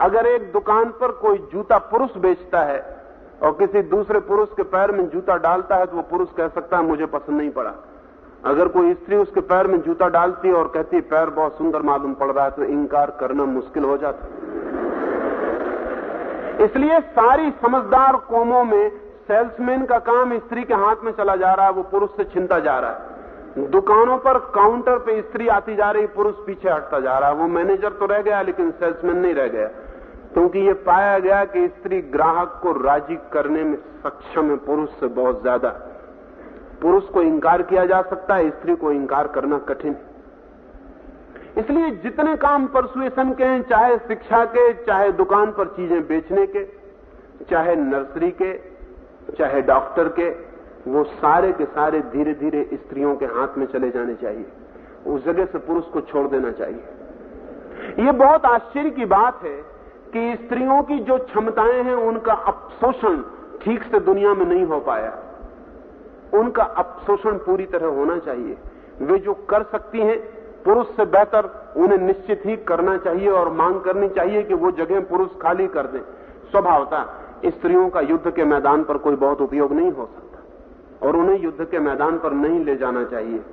अगर एक दुकान पर कोई जूता पुरुष बेचता है और किसी दूसरे पुरुष के पैर में जूता डालता है तो वो पुरुष कह सकता है, मुझे पसंद नहीं पड़ा। अगर कोई स्त्री उसके पैर में जूता डालती और कहती पैर बहुत सुंदर मालूम पड़ रहा है तो इंकार करना मुश्किल हो जाता इसलिए सारी समझदार कौमों में सेल्समैन का काम स्त्री के हाथ में चला जा रहा है, वो पुरुष से छिनता जा रहा है। दुकानों पर काउंटर पे स्त्री आती जा रही, पुरुष पीछे हटता जा रहा है। वो मैनेजर तो रह गया, लेकिन सेल्समैन नहीं रह गया। क्योंकि ये पाया गया कि स्त्री ग्राहक को राज़ी करने में सक्षम है, पुरुष से बहुत ज़्यादा। पुरुष को इंकार किया जा सकता है, स्त्री को इंकार करना कठिन इसलिए जितने काम परसुएशन के हैं, चाहे शिक्षा के, चाहे दुकान पर चीज़ें बेचने के, चाहे नर्सरी के, चाहे डॉक्टर के, वो सारे के सारे धीरे धीरे स्त्रियों के हाथ में चले जाने चाहिए। उस जगह से पुरुष को छोड़ देना चाहिए। ये बहुत आश्चर्य की बात है कि स्त्रियों की जो क्षमताएँ हैं, उनका अपशोषण ठीक से दुनिया में नहीं हो पाया। उनका अपशोषण पूरी तरह होना चाहिए। वे जो कर सकती हैं, पुरुष से बेहतर उन्हें निश्चित ही करना चाहिए और मांग करनी चाहिए कि वो जगह पुरुष खाली कर दें। स्वभावता, स्त्रियों का युद्ध के मैदान पर कोई बहुत उपयोग नहीं हो सकता। और उन्हें युद्ध के मैदान पर नहीं ले जाना चाहिए।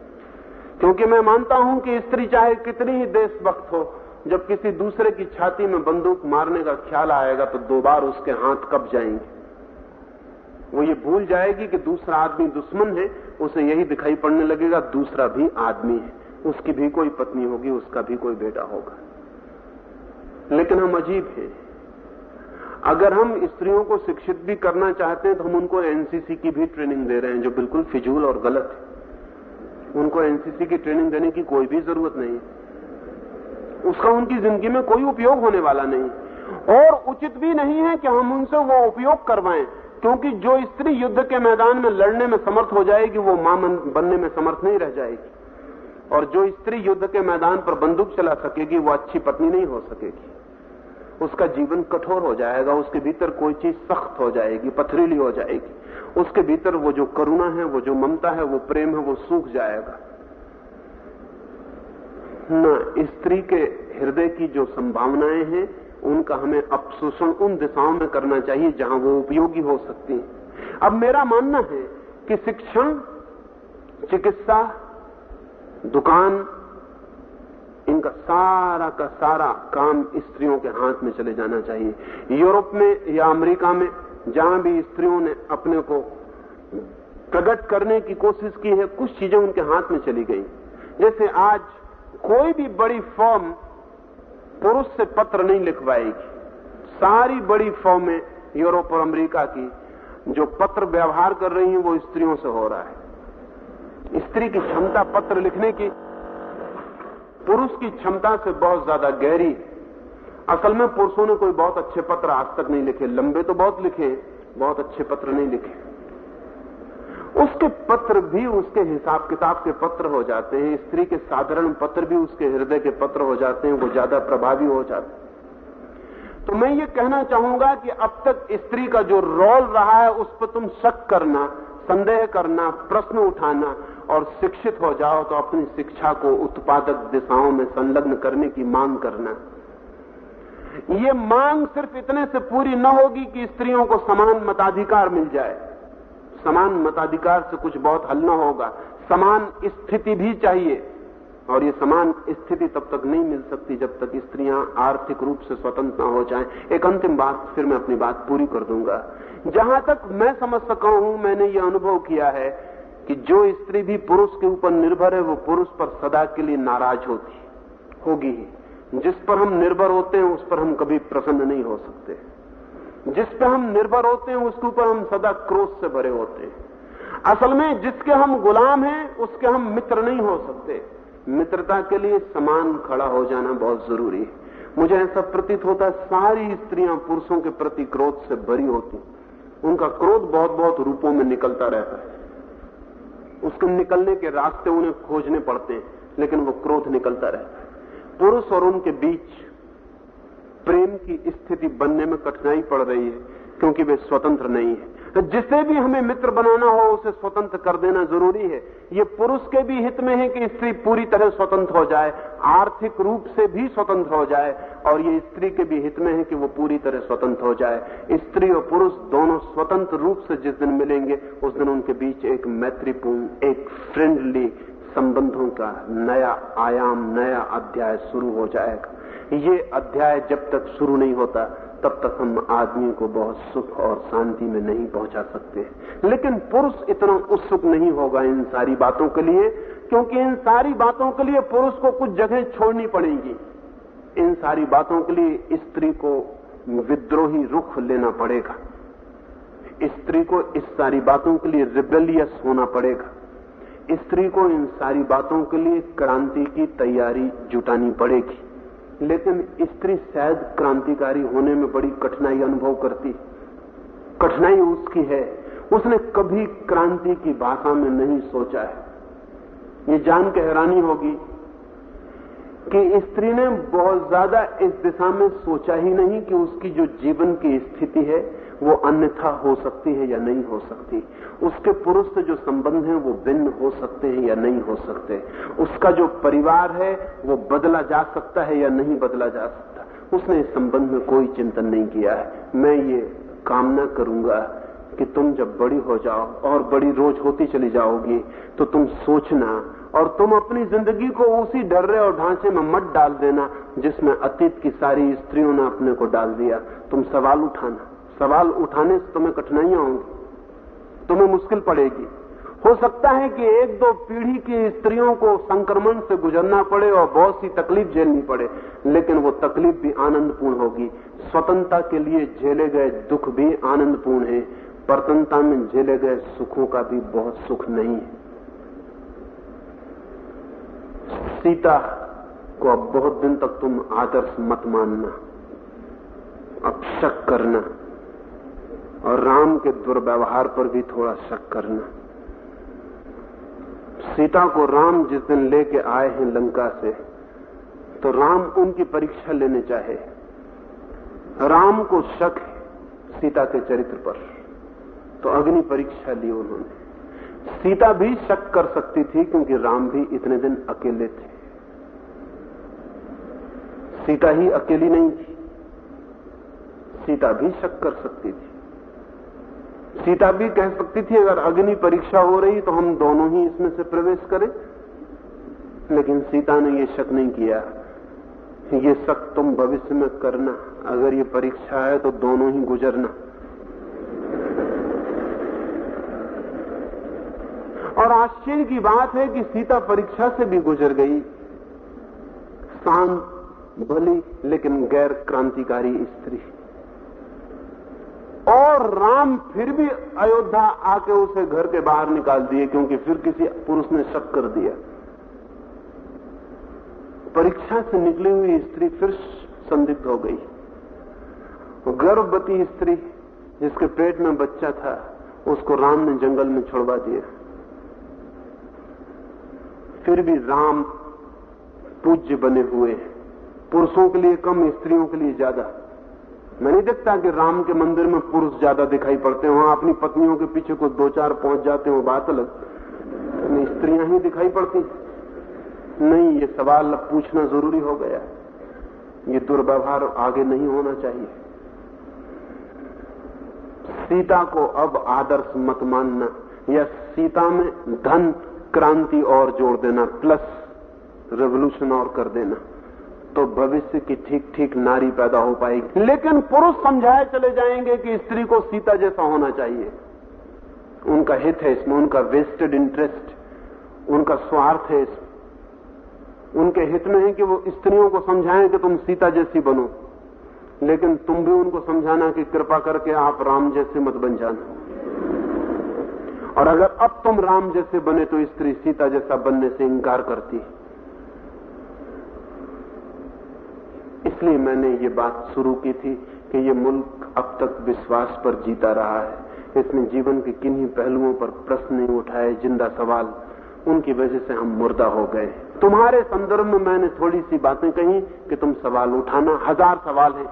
क्योंकि मैं मानता हूँ कि स्त्री चाहे कितनी ही देशभक्त हो जब किसी दूसरे की छाती में बंदूक मारने का ख्याल आएगा तो दो बार उसके हाथ कब जाएँगे? वो ये भूल जाएगी कि दूसरा आदमी दुश्मन है, उसे यही दिखाई पड़ने लगेगा, दूसरा भी आदमी है। उसकी भी कोई पत्नी होगी, उसका भी कोई बेटा होगा। लेकिन हम अजीब हैं। अगर हम स्त्रियों को शिक्षित भी करना चाहते हैं तो हम उनको एनसीसी की भी ट्रेनिंग दे रहे हैं, जो बिल्कुल फिजूल और गलत है। उनको एनसीसी की ट्रेनिंग देने की कोई भी ज़रूरत नहीं उसका उनकी ज़िंदगी में कोई उपयोग होने वाला नहीं। और उचित भी नहीं है कि हम उनसे वो उपयोग करवाएँ, क्योंकि जो स्त्री युद्ध के मैदान में लड़ने में समर्थ हो जाएगी, वो माँ बनने में समर्थ नहीं रह जाएगी। और जो स्त्री युद्ध के मैदान पर बंदूक चला सकेगी, वो अच्छी पत्नी नहीं हो सकेगी। उसका जीवन कठोर हो जाएगा, उसके भीतर कोई चीज़ सख्त हो जाएगी, पथरीली हो जाएगी। उसके भीतर वो जो करुणा है, वो जो ममता है, वो प्रेम है, वो सूख जाएगा। न स्त्री के हृदय की जो संभावनाएँ हैं, उनका हमें अपशोषण उन दिशाओं में करना चाहिए जहाँ वो उपयोगी हो सकती है। अब मेरा मानना है कि शिक्षण, चिकित्सा, दुकान, इनका सारा का सारा काम स्त्रियों के हाथ में चले जाना चाहिए। यूरोप में या अमेरिका में जहाँ भी स्त्रियों ने अपने को प्रकट करने की कोशिश की है, कुछ चीज़ें उनके हाथ में चली गई। जैसे आज कोई भी बड़ी फॉर्म पुरुष से पत्र नहीं लिखवाएगी। सारी बड़ी फॉर्में यूरोप और अमेरिका की, जो पत्र व्यवहार कर रही हैं, वो स्त्रियों से हो रहा है। स्त्री की क्षमता पत्र लिखने की, पुरुष की क्षमता से बहुत ज़्यादा गहरी असल में पुरुषों ने कोई बहुत अच्छे पत्र आज तक नहीं लिखे। लंबे तो बहुत लिखे बहुत अच्छे पत्र नहीं लिखे। उसके पत्र भी उसके हिसाब किताब के पत्र हो जाते हैं, स्त्री के साधारण पत्र भी उसके हृदय के पत्र हो जाते हैं, वो ज़्यादा प्रभावी हो जाते हैं। तो मैं ये कहना चाहूँगा कि अब तक स्त्री का जो रोल रहा है, उस पर तुम शक करना, संदेह करना, प्रश्न उठाना और शिक्षित हो जाओ तो अपनी शिक्षा को उत्पादक दिशाओं में संलग्न करने की मांग करना। ये मांग सिर्फ़ इतने से पूरी न होगी कि स्त्रियों को समान मताधिकार मिल जाए। समान मताधिकार से कुछ बहुत हल न होगा। समान स्थिति भी चाहिए। और ये समान स्थिति तब तक नहीं मिल सकती जब तक स्त्रियाँ आर्थिक रूप से स्वतंत्र न हो जाएँ। एक अंतिम बात, फिर मैं अपनी बात पूरी कर दूँगा। जहाँ तक मैं समझ सका हूँ, मैंने ये अनुभव किया है कि जो स्त्री भी पुरुष के ऊपर निर्भर है, वो पुरुष पर सदा के लिए नाराज़ होती, होगी ही। जिस पर हम निर्भर होते हैं, उस पर हम कभी प्रसन्न नहीं हो सकते। जिस पर हम निर्भर होते हैं, उसके ऊपर हम सदा क्रोध से भरे होते हैं। असल में जिसके हम गुलाम हैं, उसके हम मित्र नहीं हो सकते। मित्रता के लिए समान खड़ा हो जाना बहुत ज़रूरी है। मुझे ऐसा प्रतीत होता है, सारी स्त्रियाँ पुरुषों के प्रति क्रोध से भरी होती उनका क्रोध बहुत बहुत रूपों में निकलता रहता है। उसके निकलने के रास्ते उन्हें खोजने पड़ते हैं, लेकिन वो क्रोध निकलता रहता है। पुरुष और उनके बीच प्रेम की स्थिति बनने में कठिनाई पड़ रही है, क्योंकि वे स्वतंत्र नहीं है। जिसे भी हमें मित्र बनाना हो, उसे स्वतंत्र कर देना ज़रूरी है। ये पुरुष के भी हित में है कि स्त्री पूरी तरह स्वतंत्र हो जाए, आर्थिक रूप से भी स्वतंत्र हो जाए, और ये स्त्री के भी हित में है कि वो पूरी तरह स्वतंत्र हो जाए। स्त्री और पुरुष दोनों स्वतंत्र रूप से जिस दिन मिलेंगे, उस दिन उनके बीच एक मैत्रीपूर्ण, एक फ्रेंडली संबंधों का नया आयाम, नया अध्याय शुरू हो जाएगा। ये अध्याय जब तक शुरू नहीं होता, तब तक हम आदमी को बहुत सुख और शांति में नहीं पहुँचा सकते। लेकिन पुरुष इतना उत्सुक नहीं होगा इन सारी बातों के लिए, क्योंकि इन सारी बातों के लिए पुरुष को कुछ जगह छोड़नी पड़ेगी। इन सारी बातों के लिए स्त्री को विद्रोही रुख लेना पड़ेगा। स्त्री को इस सारी बातों के लिए रिबेलियस होना पड़ेगा। स्त्री को इन सारी बातों के लिए क्रांति की तैयारी जुटानी पड़ेगी। लेकिन स्त्री शायद क्रांतिकारी होने में बड़ी कठिनाई अनुभव करती। कठिनाई उसकी है। उसने कभी क्रांति की भाषा में नहीं सोचा है। ये जान के हैरानी होगी कि स्त्री ने बहुत ज़्यादा इस दिशा में सोचा ही नहीं कि उसकी जो जीवन की स्थिति है वो अन्यथा हो सकती है या नहीं हो सकती। उसके पुरुष से जो संबंध है, वो भिन्न हो सकते हैं या नहीं हो सकते। उसका जो परिवार है, वो बदला जा सकता है या नहीं बदला जा सकता। उसने इस संबंध में कोई चिंतन नहीं किया है। मैं ये कामना करूँगा कि तुम जब बड़ी हो जाओ और बड़ी रोज होती चली जाओगी तो तुम सोचना और तुम अपनी ज़िंदगी को उसी डर्रे और ढांचे में मत डाल देना जिसमें अतीत की सारी स्त्रियों ने अपने को डाल दिया। तुम सवाल उठाना। सवाल उठाने से तुम्हें कठिनाइयाँ होंगी। तुम्हें मुश्किल पड़ेगी। हो सकता है कि एक दो पीढ़ी की स्त्रियों को संक्रमण से गुजरना पड़े और बहुत सी तकलीफ़ झेलनी पड़े, लेकिन वो तकलीफ़ भी आनंदपूर्ण होगी। स्वतंत्रता के लिए झेले गए दुख भी आनंदपूर्ण है। परतंत्रता में झेले गए सुखों का भी बहुत सुख नहीं है। सीता को अब बहुत दिन तक तुम आदर्श मत मानना। अब शक करना। और राम के दुर्व्यवहार पर भी थोड़ा शक करना। सीता को राम जिस दिन लेके आए हैं लंका से तो राम उनकी परीक्षा लेने चाहे। राम को शक है सीता के चरित्र पर तो अग्नि परीक्षा ली उन्होंने। सीता भी शक कर सकती थी क्योंकि राम भी इतने दिन अकेले थे। सीता ही अकेली नहीं थी। सीता भी शक कर सकती थी। सीता भी कह सकती थी, अगर अग्नि परीक्षा हो रही तो हम दोनों ही इसमें से प्रवेश करें। लेकिन सीता ने यह शक नहीं किया। ये शक तुम भविष्य में करना। अगर ये परीक्षा है तो दोनों ही गुजरना। और आश्चर्य की बात है कि सीता परीक्षा से भी गुजर गई। शांत, भली, लेकिन गैर क्रांतिकारी स्त्री। और राम फिर भी अयोध्या आके उसे घर के बाहर निकाल दिए, क्योंकि फिर किसी पुरुष ने शक कर दिया। परीक्षा से निकली हुई स्त्री फिर संदिग्ध हो गई। गर्भवती स्त्री, जिसके पेट में बच्चा था, उसको राम ने जंगल में छोड़वा दिया। फिर भी राम पूज्य बने हुए पुरुषों के लिए कम, स्त्रियों के लिए ज़्यादा। मैं नहीं देखता कि राम के मंदिर में पुरुष ज़्यादा दिखाई पड़ते हैं, अपनी पत्नियों के पीछे को दो चार पहुँच जाते हैं, बात अलग। स्त्रियाँ ही दिखाई पड़ती। नहीं, ये सवाल पूछना ज़रूरी हो गया। ये दुर्व्यवहार आगे नहीं होना चाहिए। सीता को अब आदर्श मत मानना, या सीता में धन, क्रांति और जोड़ देना प्लस रेवोल्यूशन और कर देना। तो भविष्य की ठीक ठीक नारी पैदा हो पाएगी। लेकिन पुरुष समझाए चले जाएँगे कि स्त्री को सीता जैसा होना चाहिए। उनका हित है इसमें, उनका वेस्टेड इंटरेस्ट, उनका स्वार्थ है इसमें। उनके हित में है कि वो स्त्रियों को समझाएँ कि तुम सीता जैसी बनो। लेकिन तुम भी उनको समझाना कि कृपा करके आप राम जैसे मत बन जाना। और अगर अब तुम राम जैसे बने तो स्त्री सीता जैसा बनने से इंकार करती है। इसलिए मैंने ये बात शुरू की थी कि ये मुल्क अब तक विश्वास पर जीता रहा है। इसने जीवन के किन्हीं पहलुओं पर प्रश्न नहीं उठाए, ज़िंदा सवाल, उनकी वजह से हम मुर्दा हो गए। तुम्हारे संदर्भ में मैंने थोड़ी सी बातें कही कि तुम सवाल उठाना हज़ार सवाल है।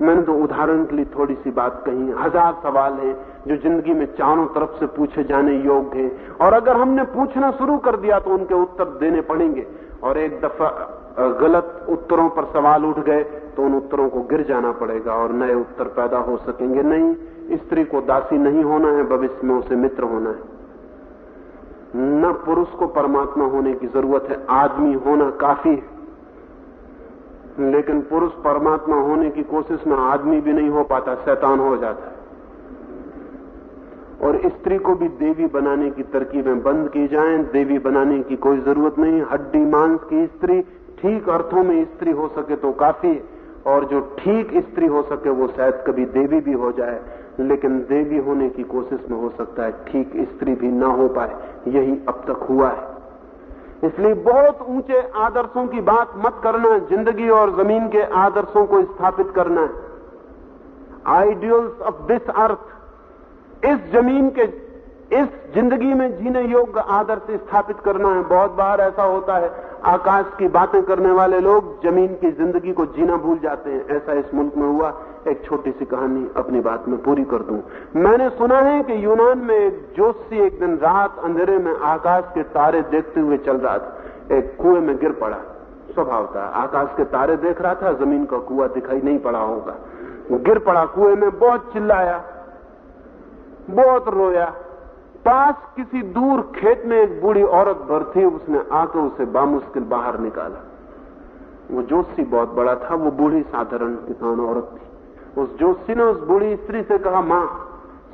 मैंने तो उदाहरण के लिए थोड़ी सी बात कही, हज़ार सवाल है जो ज़िंदगी में चारों तरफ़ से पूछे जाने योग्य है। और अगर हमने पूछना शुरू कर दिया तो उनके उत्तर देने पड़ेंगे। और एक दफ़ा गलत उत्तरों पर सवाल उठ गए तो उन उत्तरों को गिर जाना पड़ेगा और नए उत्तर पैदा हो सकेंगे नहीं। स्त्री को दासी नहीं होना है, भविष्य में उसे मित्र होना है। न पुरुष को परमात्मा होने की ज़रूरत है, आदमी होना काफ़ी है। लेकिन पुरुष परमात्मा होने की कोशिश में आदमी भी नहीं हो पाता, शैतान हो जाता है। और स्त्री को भी देवी बनाने की तरकीबें बंद की जाएँ, देवी बनाने की कोई ज़रूरत नहीं, हड्डी मांस की स्त्री ठीक अर्थों में स्त्री हो सके तो काफ़ी, और जो ठीक स्त्री हो सके वो शायद कभी देवी भी हो जाए, लेकिन देवी होने की कोशिश में हो सकता है ठीक स्त्री भी ना हो पाए, यही अब तक हुआ है। इसलिए बहुत ऊँचे आदर्शों की बात मत करना, ज़िंदगी और ज़मीन के आदर्शों को स्थापित करना है। आइडियल्स ऑफ़ दिस अर्थ इस ज़मीन के, इस ज़िंदगी में जीने योग्य आदर्श स्थापित करना है। बहुत बार ऐसा होता है आकाश की बातें करने वाले लोग ज़मीन की ज़िंदगी को जीना भूल जाते हैं। ऐसा इस मुल्क में हुआ। एक छोटी सी कहानी अपनी बात में पूरी कर दूँ। मैंने सुना है कि यूनान में एक जोशी एक दिन रात अंधेरे में आकाश के तारे देखते हुए चल रहा था। एक कुएँ में गिर पड़ा। स्वभाव था। आकाश के तारे देख रहा था, ज़मीन का कुआ दिखाई नहीं पड़ा होगा। गिर पड़ा कुएँ में, बहुत चिल्लाया, बहुत रोया। पास किसी दूर खेत में एक बूढ़ी औरत भर थी, उसने आकर उसे बामुश्किल बाहर निकाला। वो जोशी बहुत बड़ा था, वो बूढ़ी साधारण किसान औरत थी। उस जोशी ने उस बूढ़ी स्त्री से कहा, माँ,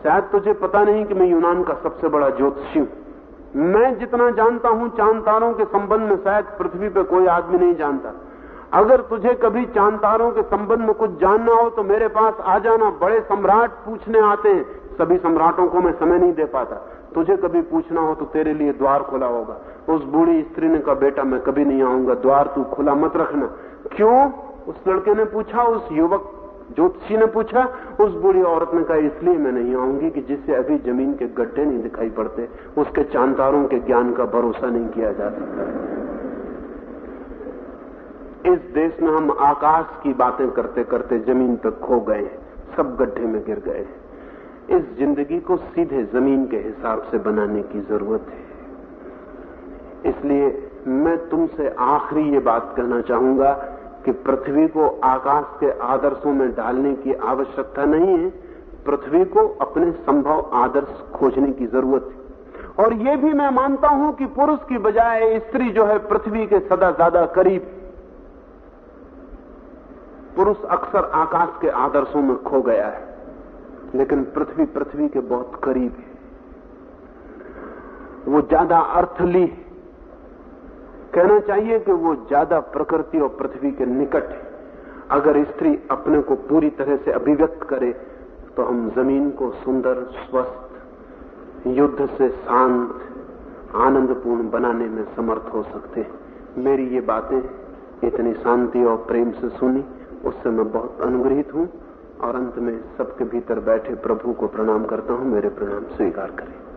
शायद तुझे पता नहीं कि मैं यूनान का सबसे बड़ा ज्योतिषी हूँ। मैं जितना जानता हूँ चाँद तारों के संबंध में शायद पृथ्वी पर कोई आदमी नहीं जानता। अगर तुझे कभी चाँद तारों के संबंध में कुछ जानना हो तो मेरे पास आ जाना। बड़े सम्राट पूछने आते हैं। सभी सम्राटों को मैं समय नहीं दे पाता। तुझे कभी पूछना हो तो तेरे लिए द्वार खुला होगा। उस बूढ़ी स्त्री ने कहा, बेटा, मैं कभी नहीं आऊँगा, द्वार तू खुला मत रखना। क्यों? उस लड़के ने पूछा, उस युवक ज्योतिषी ने पूछा। उस बूढ़ी औरत ने कहा, इसलिए मैं नहीं आऊँगी कि जिससे अभी ज़मीन के गड्ढे नहीं दिखाई पड़ते, उसके चांदारों के ज्ञान का भरोसा नहीं किया जा सकता इस देश में हम आकाश की बातें करते करते ज़मीन पर खो गए सब गड्ढे में गिर गए इस ज़िंदगी को सीधे ज़मीन के हिसाब से बनाने की ज़रूरत है। इसलिए मैं तुमसे आखिरी ये बात कहना चाहूँगा कि पृथ्वी को आकाश के आदर्शों में डालने की आवश्यकता नहीं है। पृथ्वी को अपने संभव आदर्श खोजने की ज़रूरत है। और ये भी मैं मानता हूँ कि पुरुष की बजाय स्त्री जो है पृथ्वी के सदा ज़्यादा करीब पुरुष अक्सर आकाश के आदर्शों में खो गया है। लेकिन पृथ्वी पृथ्वी के बहुत करीब है। वो ज़्यादा अर्थली कहना चाहिए कि वो ज़्यादा प्रकृति और पृथ्वी के निकट है। अगर स्त्री अपने को पूरी तरह से अभिव्यक्त करे तो हम ज़मीन को सुंदर, स्वस्थ, युद्ध से शांत, आनंदपूर्ण बनाने में समर्थ हो सकते हैं। मेरी ये बातें इतनी शांति और प्रेम से सुनी, उससे मैं बहुत अनुग्रहित हूँ। और अंत में सबके भीतर बैठे प्रभु को प्रणाम करता हूँ, मेरे प्रणाम स्वीकार करें।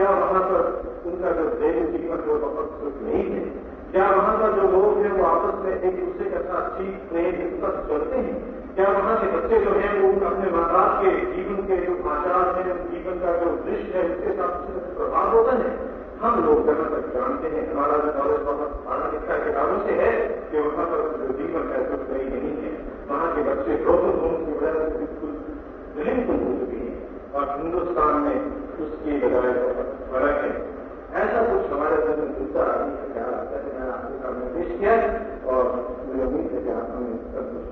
क्या वहाँ पर उनका जो दैनिक जीवन जो बहुत सुख नहीं है क्या वहाँ पर जो लोग हैं वो आपस में एक दूसरे के साथ चीज़ प्रेम विश्वास करते हैं क्या वहाँ के बच्चे जो हैं वो अपने माँ बाप के जीवन के जो आचार हैं जीवन का जो दृश्य है उसके साथ प्रभाव होता है हम लोग जहाँ तक जानते हैं हमारा नॉलेज बहुत पढ़ा लिखा किताबों से है कि वहाँ पर जो जीवन है वो सही नहीं है वहाँ के बच्चे ब्रोकन होम की वजह से बिल्कुल विलिंग हो चुके हैं और हिंदुस्तान में उसकी बहुत फ़र्क है ऐसा कुछ हमारे अंदर आदमी है ख्याल आता है मैंने आपके सामने पेश किया और मुझे उम्मीद है कि आप हमें कुछ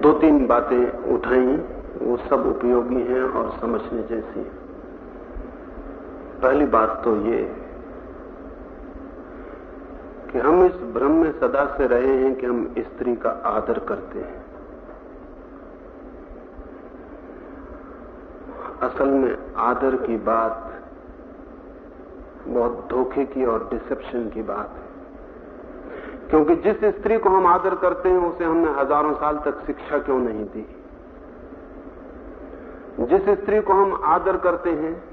दो तीन बातें उठाई, वो सब उपयोगी हैं और समझने जैसी पहली बात तो ये कि हम इस भ्रम में सदा से रहे हैं कि हम स्त्री का आदर करते हैं। असल में आदर की बात बहुत धोखे की और डिसेप्शन की बात है। क्योंकि जिस स्त्री को हम आदर करते हैं, उसे हमने हज़ारों साल तक शिक्षा क्यों नहीं दी? जिस स्त्री को हम आदर करते हैं,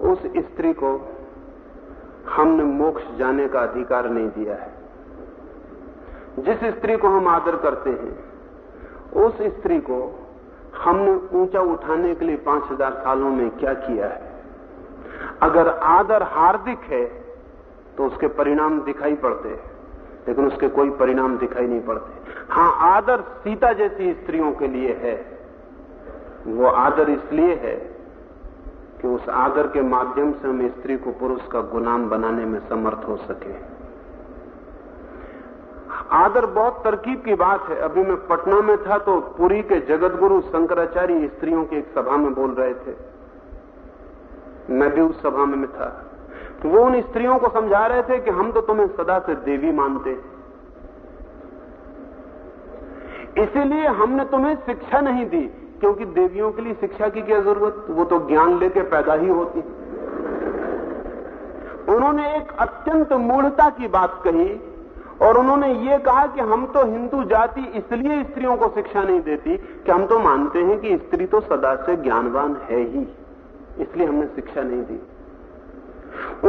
उस स्त्री को हमने मोक्ष जाने का अधिकार नहीं दिया है। जिस स्त्री को हम आदर करते हैं, उस स्त्री को हमने ऊँचा उठाने के लिए पाँच हज़ार सालों में क्या किया है? अगर आदर हार्दिक है तो उसके परिणाम दिखाई पड़ते हैं, लेकिन उसके कोई परिणाम दिखाई नहीं पड़ते। हाँ, आदर सीता जैसी स्त्रियों के लिए है। वो आदर इसलिए है कि उस आदर के माध्यम से हम स्त्री को पुरुष का गुलाम बनाने में समर्थ हो सके। आदर बहुत तरकीब की बात है। अभी मैं पटना में था तो पुरी के जगत गुरु शंकराचार्य स्त्रियों की एक सभा में बोल रहे थे। मैं भी उस सभा में था। तो वो उन स्त्रियों को समझा रहे थे कि हम तो तुम्हें सदा से देवी मानते इसीलिए हमने तुम्हें शिक्षा नहीं दी। क्योंकि देवियों के लिए शिक्षा की क्या ज़रूरत? वो तो ज्ञान लेके पैदा ही होती। उन्होंने एक अत्यंत मूढ़ता की बात कही और उन्होंने ये कहा कि हम तो हिंदू जाति इसलिए स्त्रियों को शिक्षा नहीं देती कि हम तो मानते हैं कि स्त्री तो सदा से ज्ञानवान है ही, इसलिए हमने शिक्षा नहीं दी।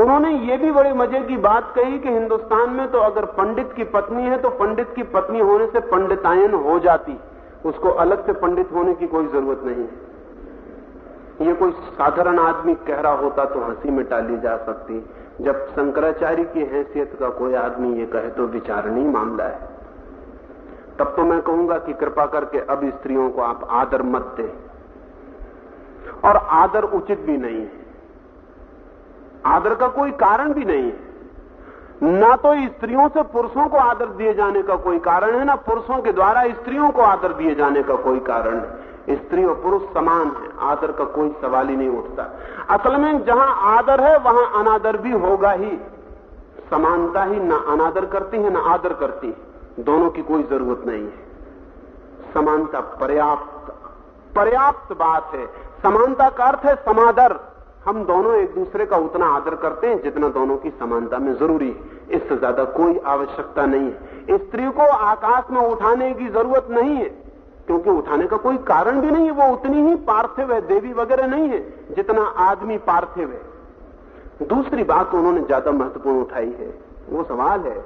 उन्होंने ये भी बड़े मज़े की बात कही कि हिंदुस्तान में तो अगर पंडित की पत्नी है तो पंडित की पत्नी होने से पंडितायन हो जाती। उसको अलग से पंडित होने की कोई ज़रूरत नहीं है। ये कोई साधारण आदमी कह रहा होता तो हँसी में टाली जा सकती। जब शंकराचार्य की हैसियत का कोई आदमी ये कहे तो विचारणीय मामला है। तब तो मैं कहूँगा कि कृपा करके अब स्त्रियों को आप आदर मत दें। और आदर उचित भी नहीं है। आदर का कोई कारण भी नहीं है। ना तो स्त्रियों से पुरुषों को आदर दिए जाने का कोई कारण है, ना पुरुषों के द्वारा स्त्रियों को आदर दिए जाने का कोई कारण है। स्त्री और पुरुष समान है, आदर का कोई सवाल ही नहीं उठता। असल में जहाँ आदर है, वहाँ अनादर भी होगा ही। समानता ही ना अनादर करती है, ना आदर करती है। दोनों की कोई ज़रूरत नहीं है। समानता पर्याप्त पर्याप्त बात है। समानता का अर्थ है समादर। हम दोनों एक दूसरे का उतना आदर करते हैं जितना दोनों की समानता में ज़रूरी है। इससे ज़्यादा कोई आवश्यकता नहीं है। स्त्री को आकाश में उठाने की ज़रूरत नहीं है, क्योंकि उठाने का कोई कारण भी नहीं है। वो उतनी ही पार्थिव है, देवी वगैरह नहीं है, जितना आदमी पार्थिव है। दूसरी बात उन्होंने ज़्यादा महत्वपूर्ण उठाई है, वो सवाल है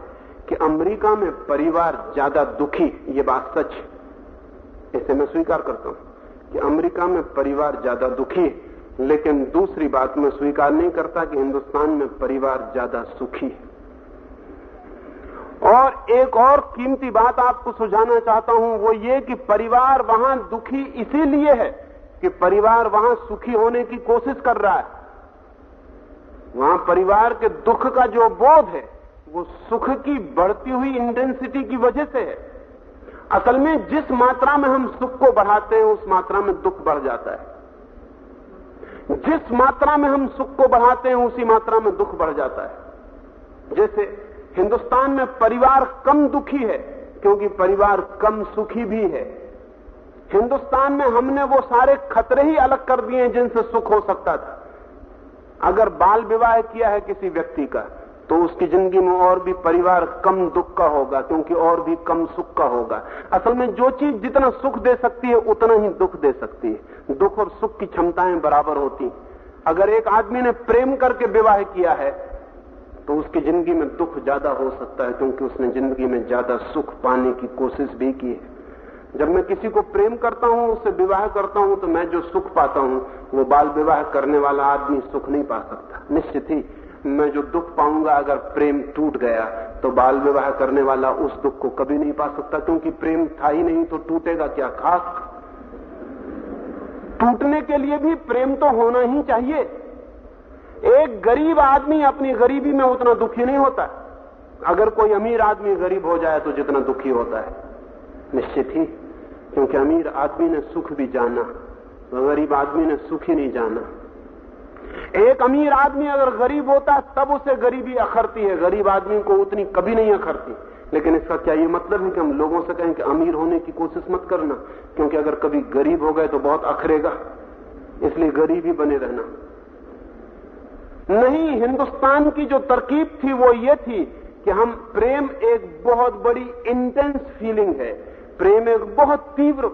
कि अमेरिका में परिवार ज़्यादा दुखी, ये बात सच इसे मैं स्वीकार करता हूँ कि अमेरिका में परिवार ज़्यादा दुखी है। लेकिन दूसरी बात मैं स्वीकार नहीं करता कि हिंदुस्तान में परिवार ज़्यादा सुखी है। और एक और कीमती बात आपको सुझाना चाहता हूँ, वो ये कि परिवार वहाँ दुखी इसीलिए है कि परिवार वहाँ सुखी होने की कोशिश कर रहा है। वहाँ परिवार के दुख का जो बोध है, वो सुख की बढ़ती हुई इंटेंसिटी की वजह से है। असल में जिस मात्रा में हम सुख को बढ़ाते हैं, उस मात्रा में दुख बढ़ जाता है। जिस मात्रा में हम सुख को बढ़ाते हैं, उसी मात्रा में दुख बढ़ जाता है। जैसे हिंदुस्तान में परिवार कम दुखी है, क्योंकि परिवार कम सुखी भी है। हिंदुस्तान में हमने वो सारे खतरे ही अलग कर दिए हैं जिनसे सुख हो सकता था। अगर बाल विवाह किया है किसी व्यक्ति का तो उसकी ज़िंदगी में और भी परिवार कम दुख का होगा, क्योंकि और भी कम सुख का होगा। असल में जो चीज़ जितना सुख दे सकती है, उतना ही दुख दे सकती है। दुख और सुख की क्षमताएँ बराबर होती। अगर एक आदमी ने प्रेम करके विवाह किया है तो उसकी ज़िंदगी में दुख ज़्यादा हो सकता है, क्योंकि उसने ज़िंदगी में ज़्यादा सुख पाने की कोशिश भी की है। जब मैं किसी को प्रेम करता हूँ, उससे विवाह करता हूँ तो मैं जो सुख पाता हूँ, वो बाल विवाह करने वाला आदमी सुख नहीं पा सकता। निश्चित ही मैं जो दुख पाऊँगा, अगर प्रेम टूट गया तो बाल विवाह करने वाला उस दुख को कभी नहीं पा सकता, क्योंकि प्रेम था ही नहीं तो टूटेगा क्या? खास। टूटने के लिए भी प्रेम तो होना ही चाहिए। एक गरीब आदमी अपनी गरीबी में उतना दुखी नहीं होता। अगर कोई अमीर आदमी गरीब हो जाए तो जितना दुखी होता है। निश्चित ही, क्योंकि अमीर आदमी ने सुख भी जाना गरीब आदमी ने सुख ही नहीं जाना। एक अमीर आदमी अगर गरीब होता है तब उसे गरीबी अखरती है। गरीब आदमी को उतनी कभी नहीं अखरती। लेकिन इसका क्या ये मतलब है कि हम लोगों से कहें कि अमीर होने की कोशिश मत करना, क्योंकि अगर कभी गरीब हो गए तो बहुत अखरेगा। इसलिए गरीब ही बने रहना। नहीं, हिंदुस्तान की जो तरकीब थी, वो ये थी कि हम प्रेम एक बहुत बड़ी इंटेंस फीलिंग है। प्रेम एक बहुत तीव्र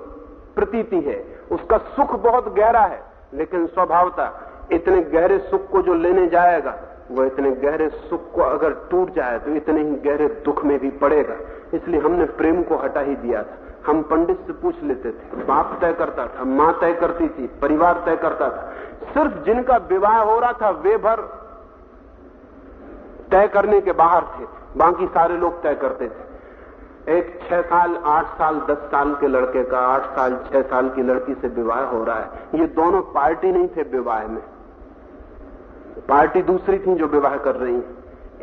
प्रतीति है। उसका सुख बहुत गहरा है, लेकिन स्वभावता इतने गहरे सुख को जो लेने जाएगा, वो इतने गहरे सुख को अगर टूट जाए तो इतने ही गहरे दुख में भी पड़ेगा। इसलिए हमने प्रेम को हटा ही दिया था। हम पंडित से पूछ लेते थे। बाप तय करता था, माँ तय करती थी, परिवार तय करता था। सिर्फ़ जिनका विवाह हो रहा था, वे भर तय करने के बाहर थे। बाकी सारे लोग तय करते थे। एक छह साल, आठ साल, दस साल के लड़के का, आठ साल, छह साल की लड़की से विवाह हो रहा है। ये दोनों पार्टी नहीं थे विवाह में। पार्टी दूसरी थी जो विवाह कर रही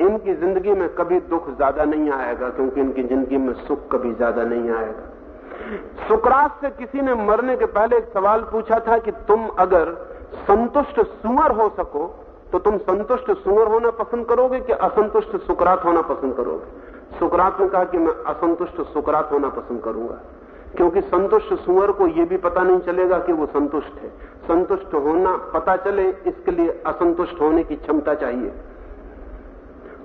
इनकी ज़िंदगी में कभी दुख ज़्यादा नहीं आएगा, क्योंकि इनकी ज़िंदगी में सुख कभी ज़्यादा नहीं आएगा। सुकरात से किसी ने मरने के पहले एक सवाल पूछा था कि तुम अगर संतुष्ट सुअर हो सको तो तुम संतुष्ट सुअर होना पसंद करोगे कि असंतुष्ट सुकरात होना पसंद करोगे? सुकरात ने कहा कि मैं असंतुष्ट सुकरात होना पसंद करूँगा। क्योंकि संतुष्ट सुअर को यह भी पता नहीं चलेगा कि वो संतुष्ट है। संतुष्ट होना, पता चले, इसके लिए असंतुष्ट होने की क्षमता चाहिए।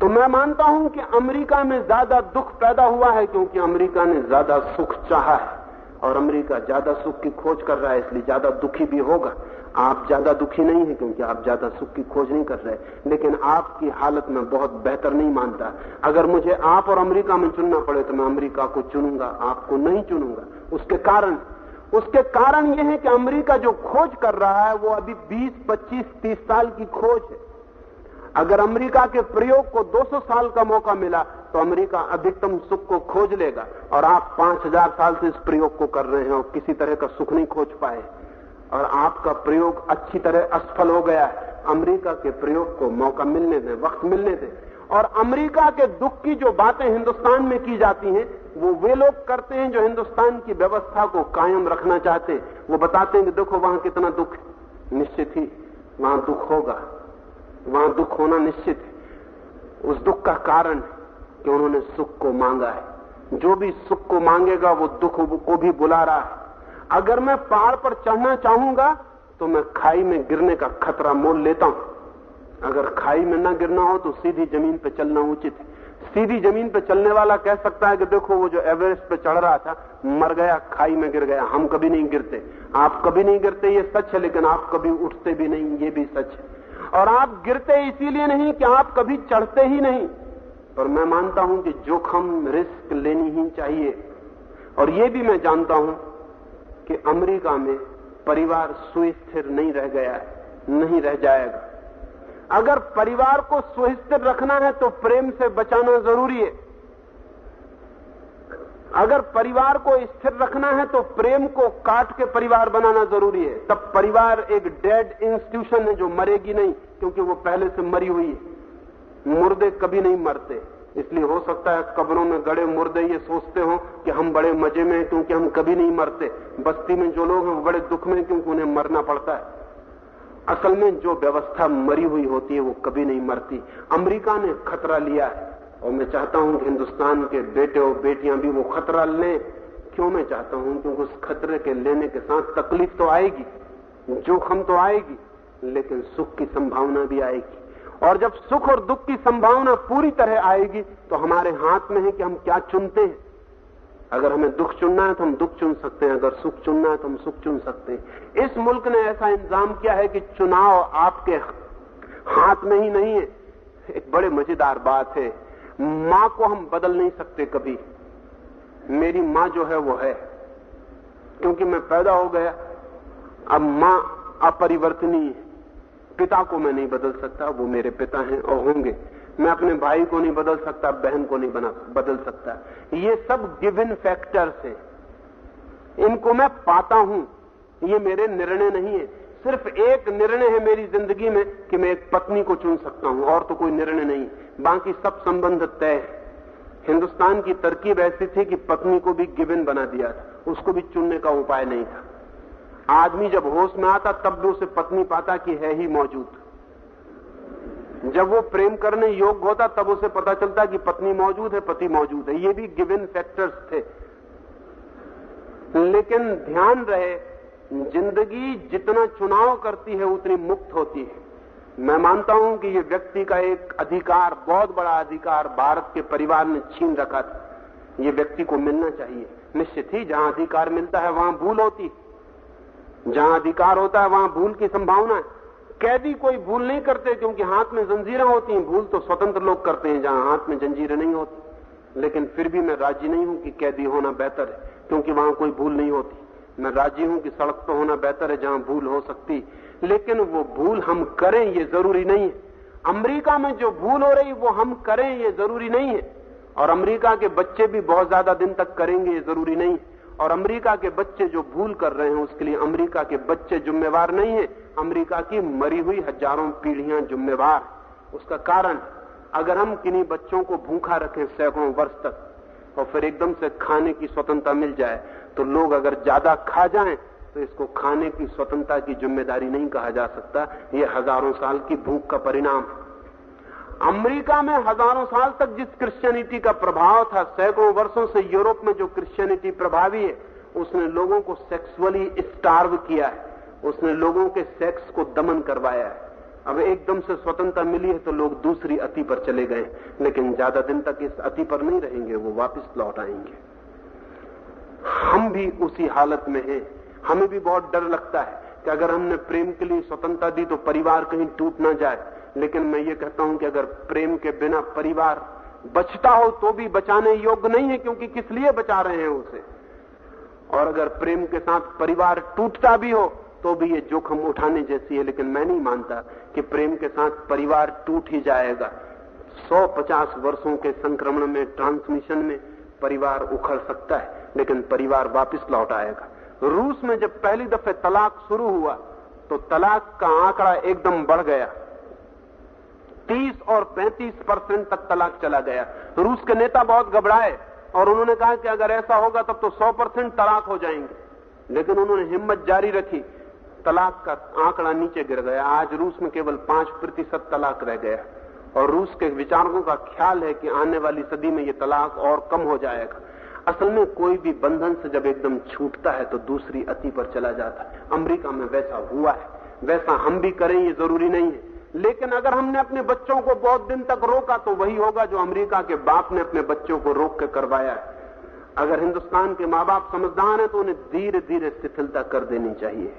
तो मैं मानता हूँ कि अमेरिका में ज़्यादा दुख पैदा हुआ है क्योंकि अमेरिका ने ज़्यादा सुख चाहा है। और अमेरिका ज़्यादा सुख की खोज कर रहा है इसलिए ज़्यादा दुखी भी होगा। आप ज़्यादा दुखी नहीं है क्योंकि आप ज़्यादा सुख की खोज नहीं कर रहे। लेकिन आपकी हालत में बहुत बेहतर नहीं मानता। अगर मुझे आप और अमेरिका में चुनना पड़े तो मैं अमेरिका को चुनूँगा आपको नहीं चुनूँगा। उसके कारण उसके कारण यह है कि अमेरिका जो खोज कर रहा है वो अभी 20, 25, 30 साल की खोज है। अगर अमेरिका के प्रयोग को 200 साल का मौका मिला तो अमेरिका अधिकतम सुख को खोज लेगा और आप 5000 साल से इस प्रयोग को कर रहे हैं और किसी तरह का सुख नहीं खोज पाए। और आपका प्रयोग अच्छी तरह असफल हो गया है। अमेरिका के प्रयोग को मौका मिलने दें, वक्त मिलने दें। और अमेरिका के दुख की जो बातें हिंदुस्तान में की जाती हैं, वो वे लोग करते हैं जो हिंदुस्तान की व्यवस्था को कायम रखना चाहते हैं। वो बताते हैं कि देखो, वहाँ कितना दुख निश्चित ही, वहाँ दुख होगा। वहाँ दुख होना निश्चित है। उस दुख का कारण कि उन्होंने सुख को मांगा है। जो भी सुख को मांगेगा, वो दुख को भी बुला रहा है। अगर मैं पहाड़ पर चढ़ना चाहूँगा तो मैं खाई में गिरने का खतरा मोल लेता हूँ। अगर खाई में न गिरना हो तो सीधी ज़मीन पर चलना उचित है। सीधी ज़मीन पर चलने वाला कह सकता है कि देखो, वो जो एवरेस्ट पे चढ़ रहा था, मर गया, खाई में गिर गया। हम कभी नहीं गिरते। आप कभी नहीं गिरते, ये सच है, लेकिन आप कभी उठते भी नहीं, ये भी सच है। और आप गिरते इसीलिए नहीं कि आप कभी चढ़ते ही नहीं। पर मैं मानता हूँ कि जोखम, रिस्क लेनी ही चाहिए। और ये भी मैं जानता हूँ कि अमेरिका में परिवार सुस्थिर नहीं रह गया, नहीं रह जाएगा। अगर परिवार को सुस्थिर रखना है तो प्रेम से बचाना ज़रूरी है। अगर परिवार को स्थिर रखना है तो प्रेम को काट के परिवार बनाना ज़रूरी है। तब परिवार एक डेड इंस्टीट्यूशन है जो मरेगी नहीं, क्योंकि वो पहले से मरी हुई है। मुर्दे कभी नहीं मरते। इसलिए हो सकता है कब्रों में गड़े मुर्दे ये सोचते हो कि हम बड़े मज़े में हैं क्योंकि हम कभी नहीं मरते। बस्ती में जो लोग हैं वो बड़े दुख में क्योंकि उन्हें मरना पड़ता है। असल में जो व्यवस्था मरी हुई होती है वो कभी नहीं मरती। अमेरिका ने खतरा लिया है। और मैं चाहता हूँ कि हिंदुस्तान के बेटे और बेटियाँ भी वो खतरा लें। क्यों मैं चाहता हूँ? क्योंकि उस खतरे के लेने के साथ तकलीफ़ तो आएगी। जोखम तो आएगी, लेकिन सुख की संभावना भी आएगी। और जब सुख और दुख की संभावना पूरी तरह आएगी तो हमारे हाथ में है कि हम क्या चुनते हैं। अगर हमें दुख चुनना है तो हम दुख चुन सकते हैं। अगर सुख चुनना है तो हम सुख चुन सकते हैं। इस मुल्क ने ऐसा इंतज़ाम किया है कि चुनाव आपके हाथ में ही नहीं है। एक बड़े मज़ेदार बात है। माँ को हम बदल नहीं सकते कभी। मेरी माँ जो है, वो है। क्योंकि मैं पैदा हो गया। अब माँ अपरिवर्तनीय पिता को मैं नहीं बदल सकता, वो मेरे पिता हैं और होंगे। मैं अपने भाई को नहीं बदल सकता, बहन को नहीं बना, बदल सकता। ये सब गिवन फैक्टर्स हैं। इनको मैं पाता हूँ। ये मेरे निर्णय नहीं है। सिर्फ़ एक निर्णय है मेरी ज़िंदगी में कि मैं एक पत्नी को चुन सकता हूँ, और तो कोई निर्णय नहीं। बाकी सब संबंध तय है। हिंदुस्तान की तरकीब ऐसी थी कि पत्नी को भी गिवन बना दिया था। उसको भी चुनने का उपाय नहीं था। आदमी जब होश में आता, तब भी उसे पत्नी पाता कि है ही मौजूद। जब वो प्रेम करने योग्य होता, तब उसे पता चलता कि पत्नी मौजूद है, पति मौजूद है। ये भी गिवन फैक्टर्स थे। लेकिन ध्यान रहे, ज़िंदगी जितना चुनाव करती है, उतनी मुक्त होती है। मैं मानता हूँ कि ये व्यक्ति का एक अधिकार, बहुत बड़ा अधिकार भारत के परिवार ने छीन रखा था। ये व्यक्ति को मिलना चाहिए। निश्चित ही जहाँ अधिकार मिलता है, वहाँ भूल होती जहाँ अधिकार होता है, वहाँ भूल की संभावना है। कैदी कोई भूल नहीं करते, क्योंकि हाथ में जंजीरें होती हैं। भूल तो स्वतंत्र लोग करते हैं, जहाँ हाथ में जंजीरें नहीं होती। लेकिन फिर भी मैं राज़ी नहीं हूँ कि कैदी होना बेहतर है, क्योंकि वहाँ कोई भूल नहीं होती। मैं राज़ी हूँ कि सड़क तो होना बेहतर है, जहाँ भूल हो सकती। लेकिन वो भूल हम करें, ये ज़रूरी नहीं है। अमरीका में जो भूल हो रही, वो हम करें, ये ज़रूरी नहीं है। और अमरीका के बच्चे भी बहुत ज़्यादा दिन तक करेंगे, ये ज़रूरी नहीं है। और अमेरिका के बच्चे जो भूल कर रहे हैं उसके लिए अमेरिका के बच्चे जिम्मेवार नहीं है। अमेरिका की मरी हुई हज़ारों पीढ़ियाँ जिम्मेवार। उसका कारण, अगर हम किन्हीं बच्चों को भूखा रखें सैकड़ों वर्ष तक, और फिर एकदम से खाने की स्वतंत्रता मिल जाए तो लोग अगर ज़्यादा खा जाएँ तो इसको खाने की स्वतंत्रता की ज़िम्मेदारी नहीं कहा जा सकता। ये हज़ारों साल की भूख का परिणाम अमेरिका में हज़ारों साल तक जिस क्रिश्चियनिटी का प्रभाव था, सैकड़ों वर्षों से यूरोप में जो क्रिश्चियनिटी प्रभावी है, उसने लोगों को सेक्सुअली स्टार्व किया है। उसने लोगों के सेक्स को दमन करवाया है। अब एकदम से स्वतंत्रता मिली है तो लोग दूसरी अति पर चले गए लेकिन ज़्यादा दिन तक इस अति पर नहीं रहेंगे, वो वापस लौट आएँगे। हम भी उसी हालत में हैं। हमें भी बहुत डर लगता है कि अगर हमने प्रेम के लिए स्वतंत्रता दी तो परिवार कहीं टूट ना जाए। लेकिन मैं ये कहता हूँ कि अगर प्रेम के बिना परिवार बचता हो तो भी बचाने योग्य नहीं है, क्योंकि किस लिए बचा रहे हैं उसे? और अगर प्रेम के साथ परिवार टूटता भी हो तो भी ये जोखम उठाने जैसी है, लेकिन मैं नहीं मानता कि प्रेम के साथ परिवार टूट ही जाएगा। 150 वर्षों के संक्रमण में ट्रांसमिशन में परिवार उखड़ सकता है, लेकिन परिवार वापस लौट आएगा। रूस में जब पहली दफे तलाक शुरू हुआ तो तलाक का आंकड़ा एकदम बढ़ गया। 30 और 35 परसेंट तक तलाक चला गया। रूस के नेता बहुत घबराए और उन्होंने कहा कि अगर ऐसा होगा तब तो 100 परसेंट तलाक हो जाएँगे। लेकिन उन्होंने हिम्मत जारी रखी। तलाक का आंकड़ा नीचे गिर गया। आज रूस में केवल पाँच प्रतिशत तलाक रह गया। और रूस के विचारकों का ख्याल है कि आने वाली सदी में ये तलाक और कम हो जाएगा। असल में कोई भी बंधन से जब एकदम छूटता है तो दूसरी अति पर चला जाता है। अमेरिका में वैसा हुआ है। वैसा हम भी करें ये ज़रूरी नहीं है। लेकिन अगर हमने अपने बच्चों को बहुत दिन तक रोका तो वही होगा जो अमेरिका के बाप ने अपने बच्चों को रोक के करवाया है। अगर हिंदुस्तान के माँ बाप समझदार हैं तो उन्हें धीरे धीरे शिथिलता कर देनी चाहिए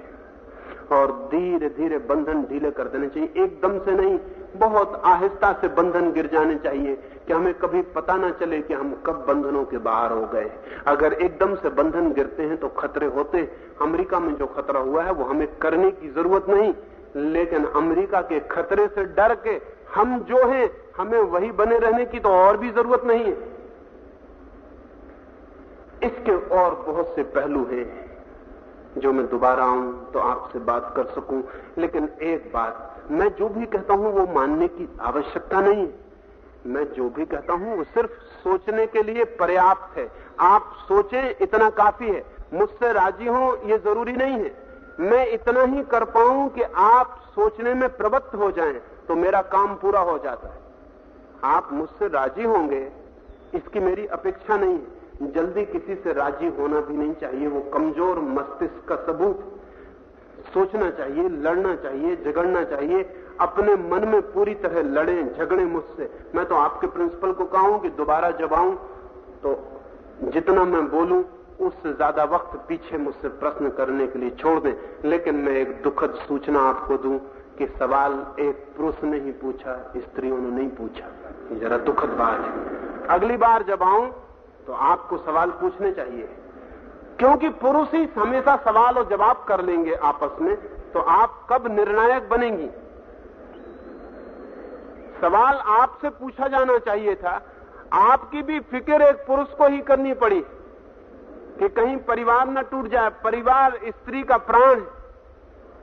और धीरे धीरे बंधन ढीले कर देने चाहिए। एकदम से नहीं, बहुत आहिस्ता से बंधन गिर जाने चाहिए कि हमें कभी पता ना चले कि हम कब बंधनों के बाहर हो गए। अगर एकदम से बंधन गिरते हैं तो खतरे होते अमेरिका में जो खतरा हुआ है, वो हमें करने की ज़रूरत नहीं लेकिन अमेरिका के खतरे से डर के हम जो हैं, हमें वही बने रहने की तो और भी ज़रूरत नहीं है। इसके और बहुत से पहलू हैं, जो मैं दोबारा आऊँ तो आपसे बात कर सकूँ, लेकिन एक बात, मैं जो भी कहता हूँ वो मानने की आवश्यकता नहीं है। मैं जो भी कहता हूँ वो सिर्फ़ सोचने के लिए पर्याप्त है। आप सोचें, इतना काफ़ी है। मुझसे राज़ी हो, ये ज़रूरी नहीं है। मैं इतना ही कर पाऊँ कि आप सोचने में प्रवृत्त हो जाएँ तो मेरा काम पूरा हो जाता है। आप मुझसे राज़ी होंगे, इसकी मेरी अपेक्षा नहीं है। जल्दी किसी से राज़ी होना भी नहीं चाहिए, वो कमज़ोर मस्तिष्क का सबूत। सोचना चाहिए, लड़ना चाहिए, झगड़ना चाहिए, अपने मन में पूरी तरह लड़े, झगड़े मुझसे। मैं तो आपके प्रिंसिपल को कहूँ कि दोबारा जब आऊँ तो जितना मैं बोलूँ उससे ज़्यादा वक्त पीछे मुझसे प्रश्न करने के लिए छोड़ दें। लेकिन मैं एक दुखद सूचना आपको दूँ कि सवाल एक पुरुष ने ही पूछा, स्त्रियों ने नहीं पूछा। जरा दुखद बात है। अगली बार जब आऊँ तो आपको सवाल पूछने चाहिए। क्योंकि पुरुष ही हमेशा सवाल और जवाब कर लेंगे आपस में तो आप कब निर्णायक बनेंगी? सवाल आपसे पूछा जाना चाहिए था। आपकी भी फ़िक्र एक पुरुष को ही करनी पड़ी। कि कहीं परिवार न टूट जाए, परिवार स्त्री का प्राण है।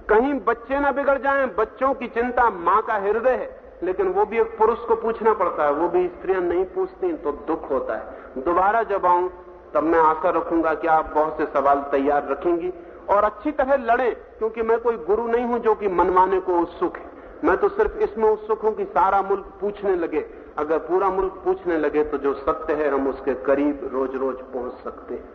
कहीं बच्चे न बिगड़ जाएँ, बच्चों की चिंता माँ का हृदय है। लेकिन वो भी एक पुरुष को पूछना पड़ता है, वो भी स्त्रियाँ नहीं पूछती तो दुख होता है। दोबारा जब आऊँ, तब मैं आशा रखूँगा कि आप बहुत से सवाल तैयार रखेंगी और अच्छी तरह लड़े, क्योंकि मैं कोई गुरु नहीं हूँ जो कि मनवाने को उत्सुक है। मैं तो सिर्फ़ इसमें उत्सुक हूँ कि सारा मुल्क पूछने लगे। अगर पूरा मुल्क पूछने लगे तो जो सत्य है, हम उसके करीब रोज रोज पहुँच सकते हैं।